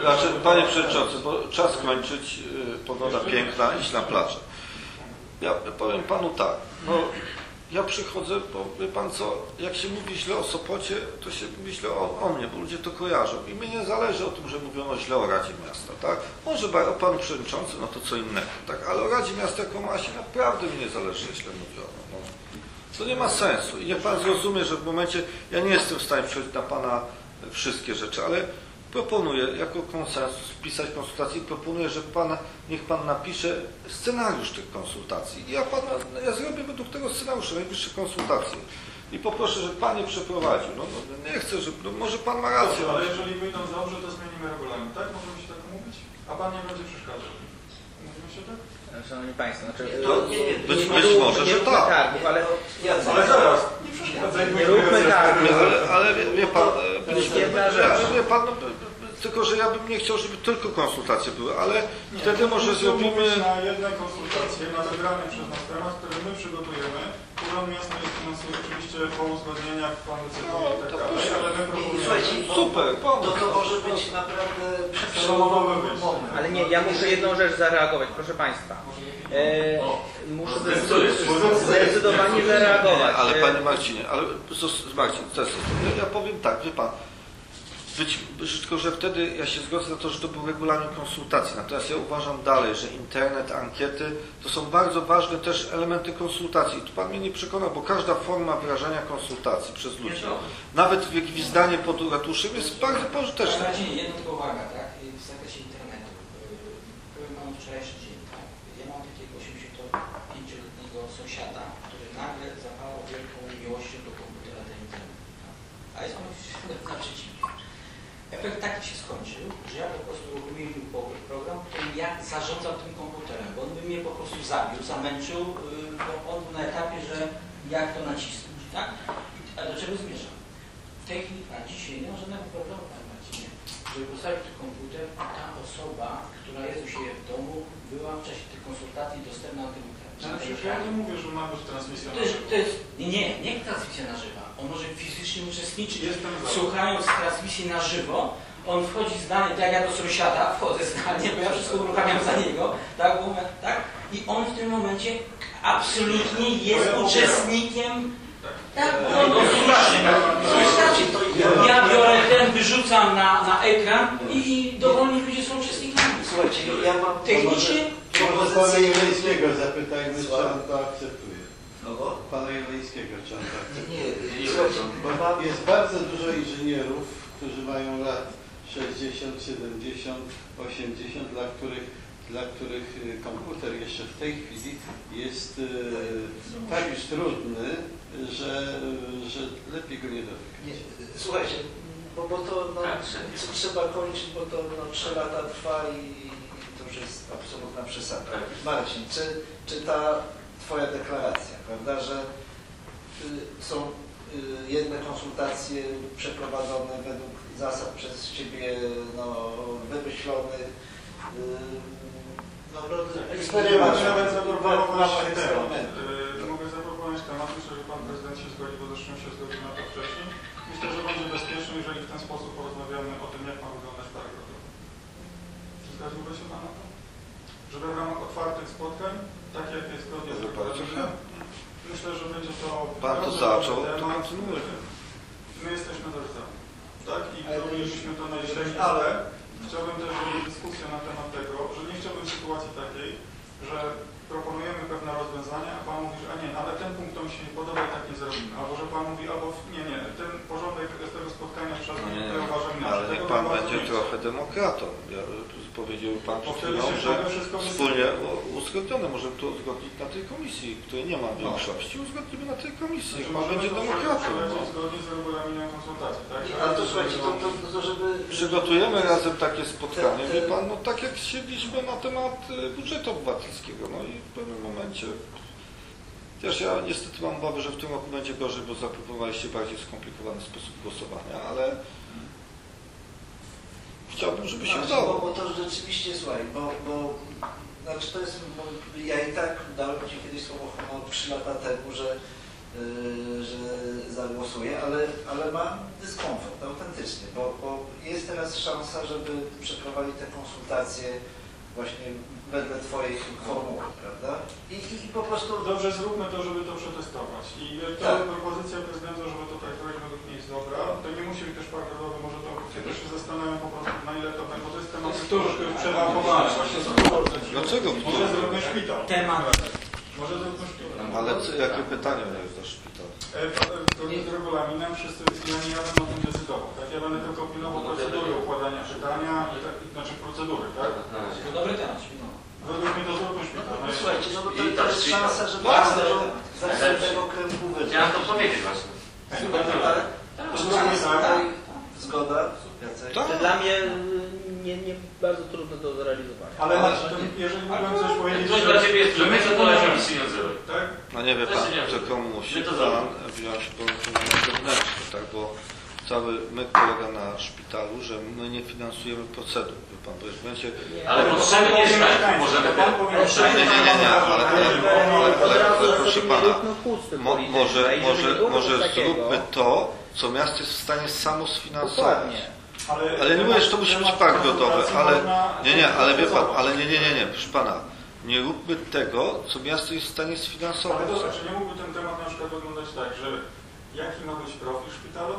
znaczy, panie przewodniczący, bo czas kończyć, y, pogoda piękna, iść na plażę. Ja powiem panu tak, no ja przychodzę, bo wie pan co, jak się mówi źle o Sopocie, to się myślę o, o mnie, bo ludzie to kojarzą. I mnie nie zależy o tym, że mówiono źle o Radzie Miasta, tak? Może o panu przewodniczącym, no to co innego, tak? Ale o Radzie Miasta jako masie naprawdę mi nie zależy, źle mówiono. No. To nie ma sensu. I niech Pan zrozumie, że w momencie, ja nie jestem w stanie przejąć na Pana wszystkie rzeczy, ale proponuję jako konsensus wpisać konsultacje i proponuję, że Pan, niech Pan napisze scenariusz tych konsultacji. I ja, pana, ja zrobię według tego scenariusza najbliższe konsultacje. I poproszę, żeby Pan je przeprowadził. No, no nie chcę, żeby, no, może Pan ma rację. Dobrze, ale jeżeli wyjdą dobrze, to zmienimy regulamin, tak? Możemy się tak umówić? A Pan nie będzie przeszkadzał. Mówimy się tak? Szanowni Państwo, znaczy, To być, być może, nie że tak. targów, ale Ale zaraz, nie nie róbmy targów. Nie, ale, ale wie, wie Pan, e, To jest jedna ale rzecz. wie Pan, no, tylko że ja bym nie chciał, żeby tylko konsultacje były, ale Nie, wtedy może zrobimy... na jedne konsultacje, na wybrany przez nas temat, który my przygotujemy. Urząd Miasta jest finansuje oczywiście po uzgodnieniach, Pan decyduje i tak No, to dalej, ale my proponujemy... Super, to, pomysł. to może być naprawdę Przełomowy. Ale nie, ja muszę jedną rzecz zareagować, proszę Państwa. E, muszę zdecydowanie zareagować. Ale E, Panie Marcinie, ale Marcin, to ja powiem tak, wie Pan, być, tylko że wtedy ja się zgodzę na to, że to był regulamin konsultacji. Natomiast ja uważam dalej, że internet, ankiety to są bardzo ważne też elementy konsultacji. I tu Pan mnie nie przekonał, bo każda forma wyrażania konsultacji przez ludzi, nawet w jakimś zdanie pod ratuszem jest bardzo pożyteczna. Marcinie, jedna tylko uwaga, tak? W zakresie internetu. Yy, Powiem Panu wczorajszy dzień, tak? Ja mam takiego 85-letniego sąsiada, który nagle zapałał wielką miłością do komputera do internetu. Tak? A jest on naprzeciwko. Efekt taki się skończył, że ja po prostu uruchomiłem program, którym ja zarządzam tym komputerem, bo on by mnie po prostu zabił, zamęczył, bo on był na etapie, że jak to nacisnąć, tak? A do czego zmierzam? W tej chwili, a dzisiaj nie ma żadnego problemu, Panie żeby postawić ten komputer, a ta osoba, która jest u siebie w domu, była w czasie tych konsultacji dostępna na tym przecież ja nie mówię, że ma być transmisja to na jest, żywo. to jest, nie, nie, transmisja na żywo. On może fizycznie uczestniczyć, Jestem za. słuchając transmisji na żywo. On wchodzi zdalnie, tak jak ja do sąsiada wchodzę zdalnie, bo ja wszystko uruchamiam za niego, tak, bo, tak? I on w tym momencie absolutnie jest uczestnikiem tak, no, no, słusznie, słusznie. Ja biorę ten, wyrzucam na, na ekran i dowolni ludzie są uczestnikami. Słuchajcie, ja mam Technicznie może pana. Jeleńskiego zapytajmy, czy on to akceptuje. Kogo? Pana Jeleńskiego, czy on to akceptuje. Nie, nie, słuchajcie, Bo mam, jest bardzo dużo inżynierów, którzy mają lat 60, 70, 80, dla których, dla których y, komputer jeszcze w tej chwili jest y, tak już trudny, że, że lepiej go nie dotykać. słuchajcie, bo, bo to no, tr- trzeba kończyć, bo to no, 3 lata trwa i, i to już jest absolutna przesada. Marcin, czy, czy ta Twoja deklaracja, prawda, że y, są y, jedne konsultacje przeprowadzone według zasad przez Ciebie no, wymyślonych, eksperyment, Mogę nawet zaproponować temat. Yy, Mogę zaproponować temat, myślę, że Pan Prezydent się zgodzi, bo zresztą się zgodził na to wcześniej. Myślę, że będzie bezpieczne, jeżeli w ten sposób porozmawiamy o tym, jak ma wyglądać paragraf. Zgodziłby się Pan na to? Żeby w ramach otwartych spotkań, tak jak jest zgodnie z Bardzo regulaminem, Myślę, że będzie to Pan to bardzo zaczął, to temat. kontynuuj. My jesteśmy też za. Tak? I Ale- robiliśmy to na jesieni, Ale- ale chciałbym też zrobić dyskusję na temat tego, że nie chciałbym sytuacji takiej, że proponujemy pewne rozwiązania, a Pan mówi, że a nie, ale ten punkt to mi się nie podoba i tak nie zrobimy. Albo że Pan mówi, albo nie, nie, ten porządek z tego spotkania No zmienić, nie, ja uważam inaczej. ale niech pan będzie trochę demokratą. Ja, powiedział pan przed chwilą, że to wspólnie uzgodnione. Możemy to uzgodnić na tej komisji, której nie ma większości. Uzgodnimy na tej komisji. Znaczy, Niech pan możemy będzie No. zgodnie z regulaminem konsultacji, tak? Ale to słuchajcie, to, to, to żeby... Przygotujemy razem takie spotkanie, Te- te- wie pan, no tak jak siedliśmy na temat y, budżetu obywatelskiego, no i w pewnym momencie też ja niestety mam obawy, że w tym roku będzie gorzej, bo zaproponowaliście bardziej skomplikowany sposób głosowania, ale chciałbym, żeby się Znaczy, bo, udało. bo to rzeczywiście, słuchaj, bo, bo znaczy to jest, ja i tak dałem Ci kiedyś słowo honoru 3 lata temu, że, yy, że zagłosuję, ale, ale mam dyskomfort autentycznie, bo, bo jest teraz szansa, żeby przeprowadzić te konsultacje właśnie wedle Twojej formuły, prawda? I, i, i po prostu... Dobrze, zróbmy to, żeby to przetestować. I ta Tak. propozycja prezydenta, żeby to traktować według mnie jest dobra. To nie musi być też paragrafowy, może to ja też się zastanawiam po prostu na ile to będzie, bo to jest temat, który. Właśnie z Dlaczego? Może zróbmy szpital. Temat. Może zróbmy szpital. Ale jakie pytanie jest do to- Zgodnie z regulaminem wszyscy, ja nie jadę o tym decydował, tak? Ja będę tylko pilnował procedury układania pytania, i tak, znaczy procedury, tak? Razie. To dobry temat. no. Według mnie to zróbmy szpital. No, słuchajcie, no bo to, to tak, jest szansa, to- żeby Jasne, z tego, że kręgu wyjść. Chciałem to powiedzieć właśnie. Ale Zróbmy tak. zgoda, Jacek? Tak. Dla mnie nie, nie bardzo trudno do zrealizowania. Ale to jeżeli mógłbym coś powiedzieć, Coś dla Ciebie jest to lepiej nic się nie odzywaj. tak? No nie wie pan, się nie że wiem. komu musi My to pan wziąć porozumienie zewnętrzne, tak? Bo cały myk polega na szpitalu, że my nie finansujemy procedur, wie pan, bo jest w momencie... Ale potrzeby mieszkańców możemy Nie, nie, nie, nie, ale, ale, ale, ale, ale proszę pana, może, może, może zróbmy to, co miasto jest w stanie samo sfinansować. Dokładnie. Ale nie mówię, że to musi być park gotowy, ale nie, nie, ale wie pan, ale nie, nie, nie, nie, proszę pana, nie róbmy tego, co miasto jest w stanie sfinansować. Ale to znaczy, nie mógłby ten temat na przykład wyglądać tak, że jaki ma być profil szpitala?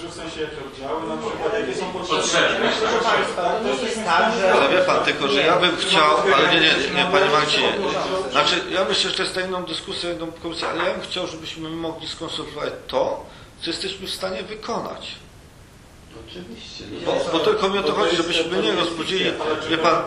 Że w sensie jakie oddziały na przykład, jakie są Państwa, To jest jest tak, że- Ale wie pan, tylko że ja bym chciał, ale nie, nie, nie, panie Marcinie. Znaczy, Znaczy, ja myślę, że to jest na inną dyskusję, inną komisję, ale ja bym chciał, żebyśmy mogli skonsultować to, co jesteśmy w stanie wykonać. Oczywiście. Bo, bo tylko mi o to chodzi, żebyśmy nie rozbudzili, wie pan?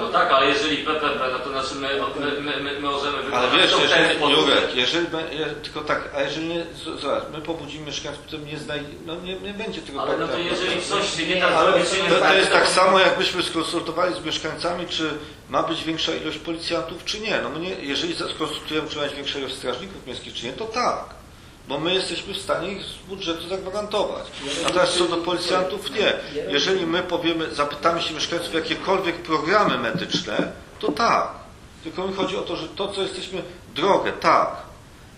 No tak, ale jeżeli PPP, no to znaczy my, my, my, my, my możemy wykonać ale wiesz, to w ten jeżeli, sposób. Jurek, jeżeli, be- je- tylko tak, a jeżeli nie, z- zobacz, my pobudzimy mieszkańców, potem nie znaj, no nie, nie będzie tego Ale no to problemu. jeżeli coś się nie tak Ale zrobi, się nie to, to jest tak samo, jakbyśmy skonsultowali z mieszkańcami, czy ma być większa ilość policjantów, czy nie. No my nie jeżeli skonsultujemy, czy ma być większa ilość strażników miejskich, czy nie, to tak. Bo my jesteśmy w stanie ich z budżetu zagwarantować. Natomiast co do policjantów, nie. Jeżeli my powiemy, zapytamy się mieszkańców jakiekolwiek programy medyczne, to tak. Tylko mi chodzi o to, że to, co jesteśmy, drogę, tak.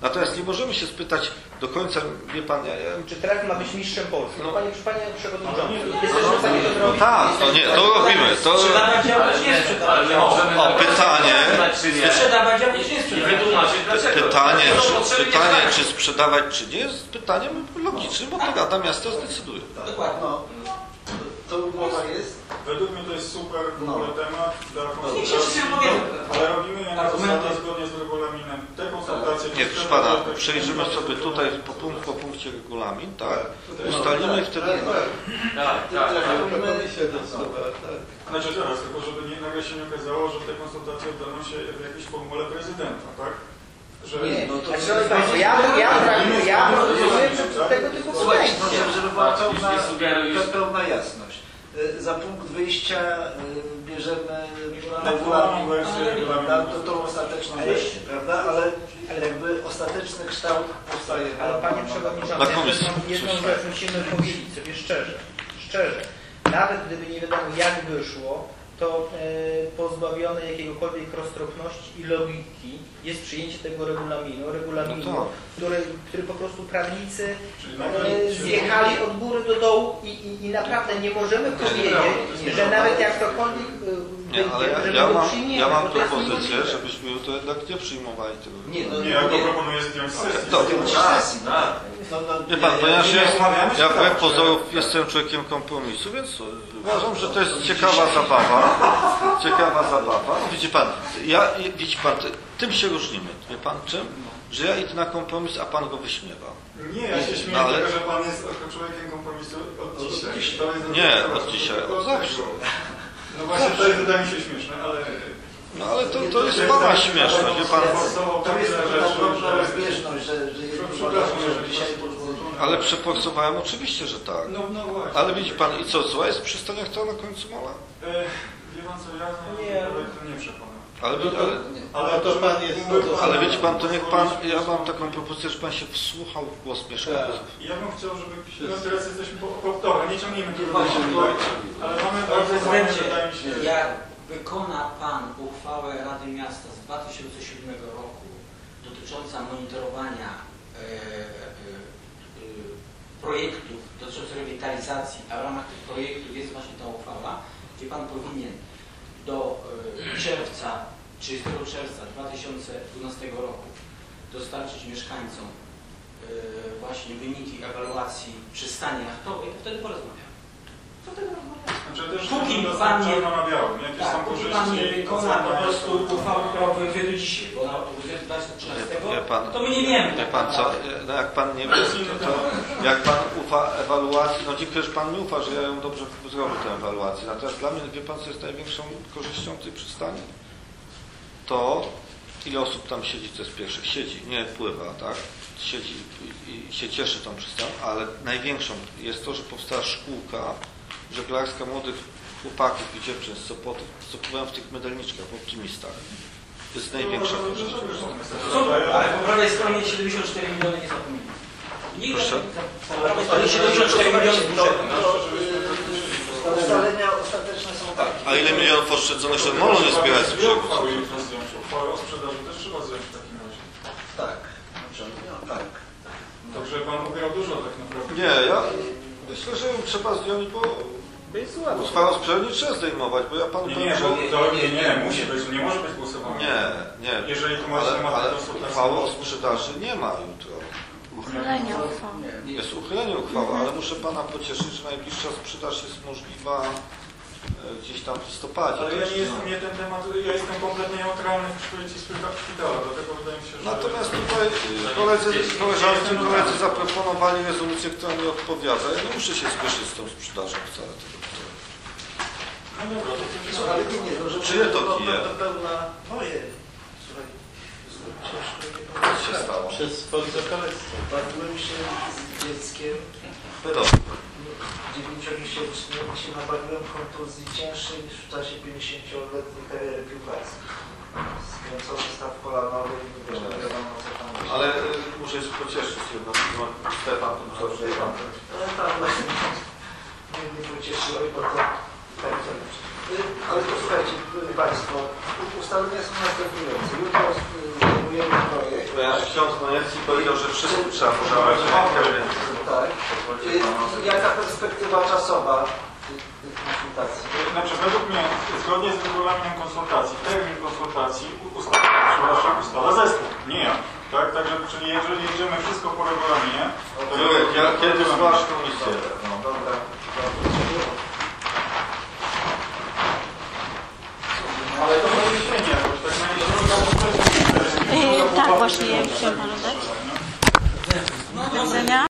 Natomiast nie możemy się spytać do końca, wie pan, ja, ja Czy traf ma być mistrzem Polski? No. Panie, panie przewodniczący, No, jesteśmy w stanie to no zrobić. tak, to nie, to robimy. To, Sprzedawać działać, ale, nie sprzedawać O, pytanie. Sprzedawać działać, nie sprzedawać. pytanie, czy, pytanie, mieszkańców. czy sprzedawać, czy nie, jest pytaniem logicznym, bo to Rada Miasta zdecyduje. Dokładnie. No, to umowa jest. Według mnie to jest super w No. ogóle temat dla Niech się konsultacji. Ale robimy je na zasadzie zgodnie z regulaminem. Te konsultacje... Nie, proszę pana, przejrzymy sobie tutaj po, punkt, po punkcie regulamin, tak? Ustalimy i wtedy... Tak, tak, tak. Tak. Znaczy teraz, tylko żeby nie, nagle się nie okazało, że te konsultacje oddaną się w jakiejś formule prezydenta, tak? Że... Nie, no to... Znaczy, Państwo, ja, ja, ja, ja proponuję że tego typu Słuchajcie, no, żeby była Tak, pełna jasność. Y, Za punkt wyjścia y, bierzemy Regulamin prawda, regulaminu. to tą ostateczną wersję, prawda? Ale, jakby ostateczny kształt powstaje Ale Panie Przewodniczący, jedną rzecz musimy powiedzieć sobie szczerze. Szczerze. Nawet gdyby nie wiadomo jak wyszło, to e, pozbawione jakiegokolwiek roztropności i logiki jest przyjęcie tego regulaminu, regulaminu, No tak. który, który po prostu prawnicy e, zjechali od góry do dołu i, i, i naprawdę nie możemy powiedzieć, że nawet jak cokolwiek e, Nie, ale ja, ja mam, ja mam to propozycję, żebyśmy jutro jednak nie przyjmowali tego. Nie, no, Nie, ja to proponuję zdjąć z sesji. Dobrze. sesji. Tak. No, no, Wie pan, ponieważ nie, ja, ja wbrew pozorom jestem człowiekiem kompromisu, więc uważam, że to jest ciekawa zabawa. Ciekawa zabawa. No, widzi pan, ja, widzi pan, ty- tym się różnimy. Wie pan czym? Że ja idę na kompromis, a pan go wyśmiewa. Nie, ja się śmieję No, ale- tego, że pan jest człowiekiem kompromisu od dzisiaj. To jest Nie, od dzisiaj, od zawsze. No właśnie, to jest wydaje mi się śmieszne, ale... No ale to, to jest pana śmieszne, wie pan. To jest ta drobna rozbieżność, że, że jedni że dzisiaj Ale przeporsowałem oczywiście, że tak. No, no właśnie. Ale widzi pan, i co, zła jest przystania, która na końcu mała? E, Wie pan co, ja Nie. nie, to nie przekonam. Ale, ale, Ale No to pan jest- ale widzi pan, to niech pan, ja mam taką propozycję, że pan się wsłuchał w głos mieszkańców. Ja bym chciał, żeby... No teraz jesteśmy po... po dobra, nie ciągnijmy tu ale mamy bardzo fajne, prezydencie, wydaje mi się... jak wykona Pan uchwałę Rady Miasta z 2007 roku dotycząca monitorowania e, e, e, projektów dotyczących rewitalizacji, a w ramach tych projektów jest właśnie ta uchwała, gdzie Pan powinien do e, czerwca, 30 czerwca 2012 roku dostarczyć mieszkańcom e, właśnie wyniki ewaluacji przystani jachtowej, to wtedy porozmawiamy. To wtedy rozmawiamy. Znaczy też Póki nie pan nie- na białym, jakie Tak, są póki korzyści... Pan nie wykona po prostu to- uchwały, do dzisiaj, bo na obowiązuje do 2013, Wie pan, to my nie wiemy. Wie tak pan co, no jak pan nie wie, to, to jak pan ufa ewaluacji, no dziękuję, że pan mi ufa, że ja ją dobrze zrobię tę ewaluację. Natomiast dla mnie, wie pan co jest największą korzyścią tej przystani? To ile osób tam siedzi, co jest pierwsze. Siedzi, nie pływa, tak? Siedzi i, i się cieszy tą przystanią, ale największą jest to, że powstała szkółka żeglarska młodych chłopaków i dziewczyn z Sopotu, co pływają w tych medalniczkach, w optymistach. To jest największa korzyść. Super, ale po prawej stronie 74 miliony nie zapomnijmy. Nigdy Proszę? po prawej stronie 74 miliony ustalenia ostateczne są takie. A ile milionów oszczędzonych, że mogą nie zbierać z brzegu? Uchwałę o sprzedaży też trzeba zdjąć w takim razie. Tak, znaczy, no, tak. Także pan ubierał dużo tak naprawdę. Nie, ja myślę, że ją trzeba zdjąć, bo uchwałę sprzedaży nie trzeba zdejmować, bo ja panu Nie, powiem, nie, że... to nie, nie, musi być, nie może być głosowane. Nie, nie. Jeżeli tu macie Ale, ale uchwały o sprzedaży nie ma jutro. Uchylenie uchwały. Jest uchylenie uchwały, ale muszę pana pocieszyć, że najbliższa sprzedaż jest możliwa gdzieś tam w listopadzie. Ale ja jest- nie jestem, nie ten temat, ja jestem kompletnie neutralny w kwestii szpitala, dlatego wydaje mi się, że... Natomiast tutaj y, koledzy, koleżanki i koledzy zaproponowali rezolucję, która mi odpowiada. Ja nie muszę się spieszyć z tą sprzedażą wcale tego. No dobra, to ale nie, nie, no, że Czyje to to, kije? to pełna moje. Słuchaj, Co się stało? Przez politykalectwo. bawiłem się z dzieckiem Pedofil. 90-miesięcznym i się nabawiłem kontuzji cięższej niż w czasie 50-letniej kariery piłkarskiej. Skręcony staw kolanowy i wiesz, nie wiadomo co tam jest. Ale y, muszę się pocieszyć jedno. Stefan, tu co Stefan. Ale tam właśnie [laughs] mnie nie pocieszyło i potem tak. Y, Ale to słuchajcie, y, Państwo, ustalenia są następujące. Jutro y, zdejmujemy projekt. Ponieważ ksiądz Majewski powiedział, że wszystko trzeba więc... Tak. Y, Jaka perspektywa czasowa tych, konsultacji? Znaczy, według mnie, zgodnie z regulaminem konsultacji, termin konsultacji u- ustala, przepraszam, ustala zespół, nie ja. Tak, także, czyli jeżeli jedziemy wszystko po regulaminie, to Jurek, ja kiedy komisję? No dobra, ale to może się nie jakoś, tak na jeśli Yy, tak, właśnie ja chciałam panu dać. Do widzenia.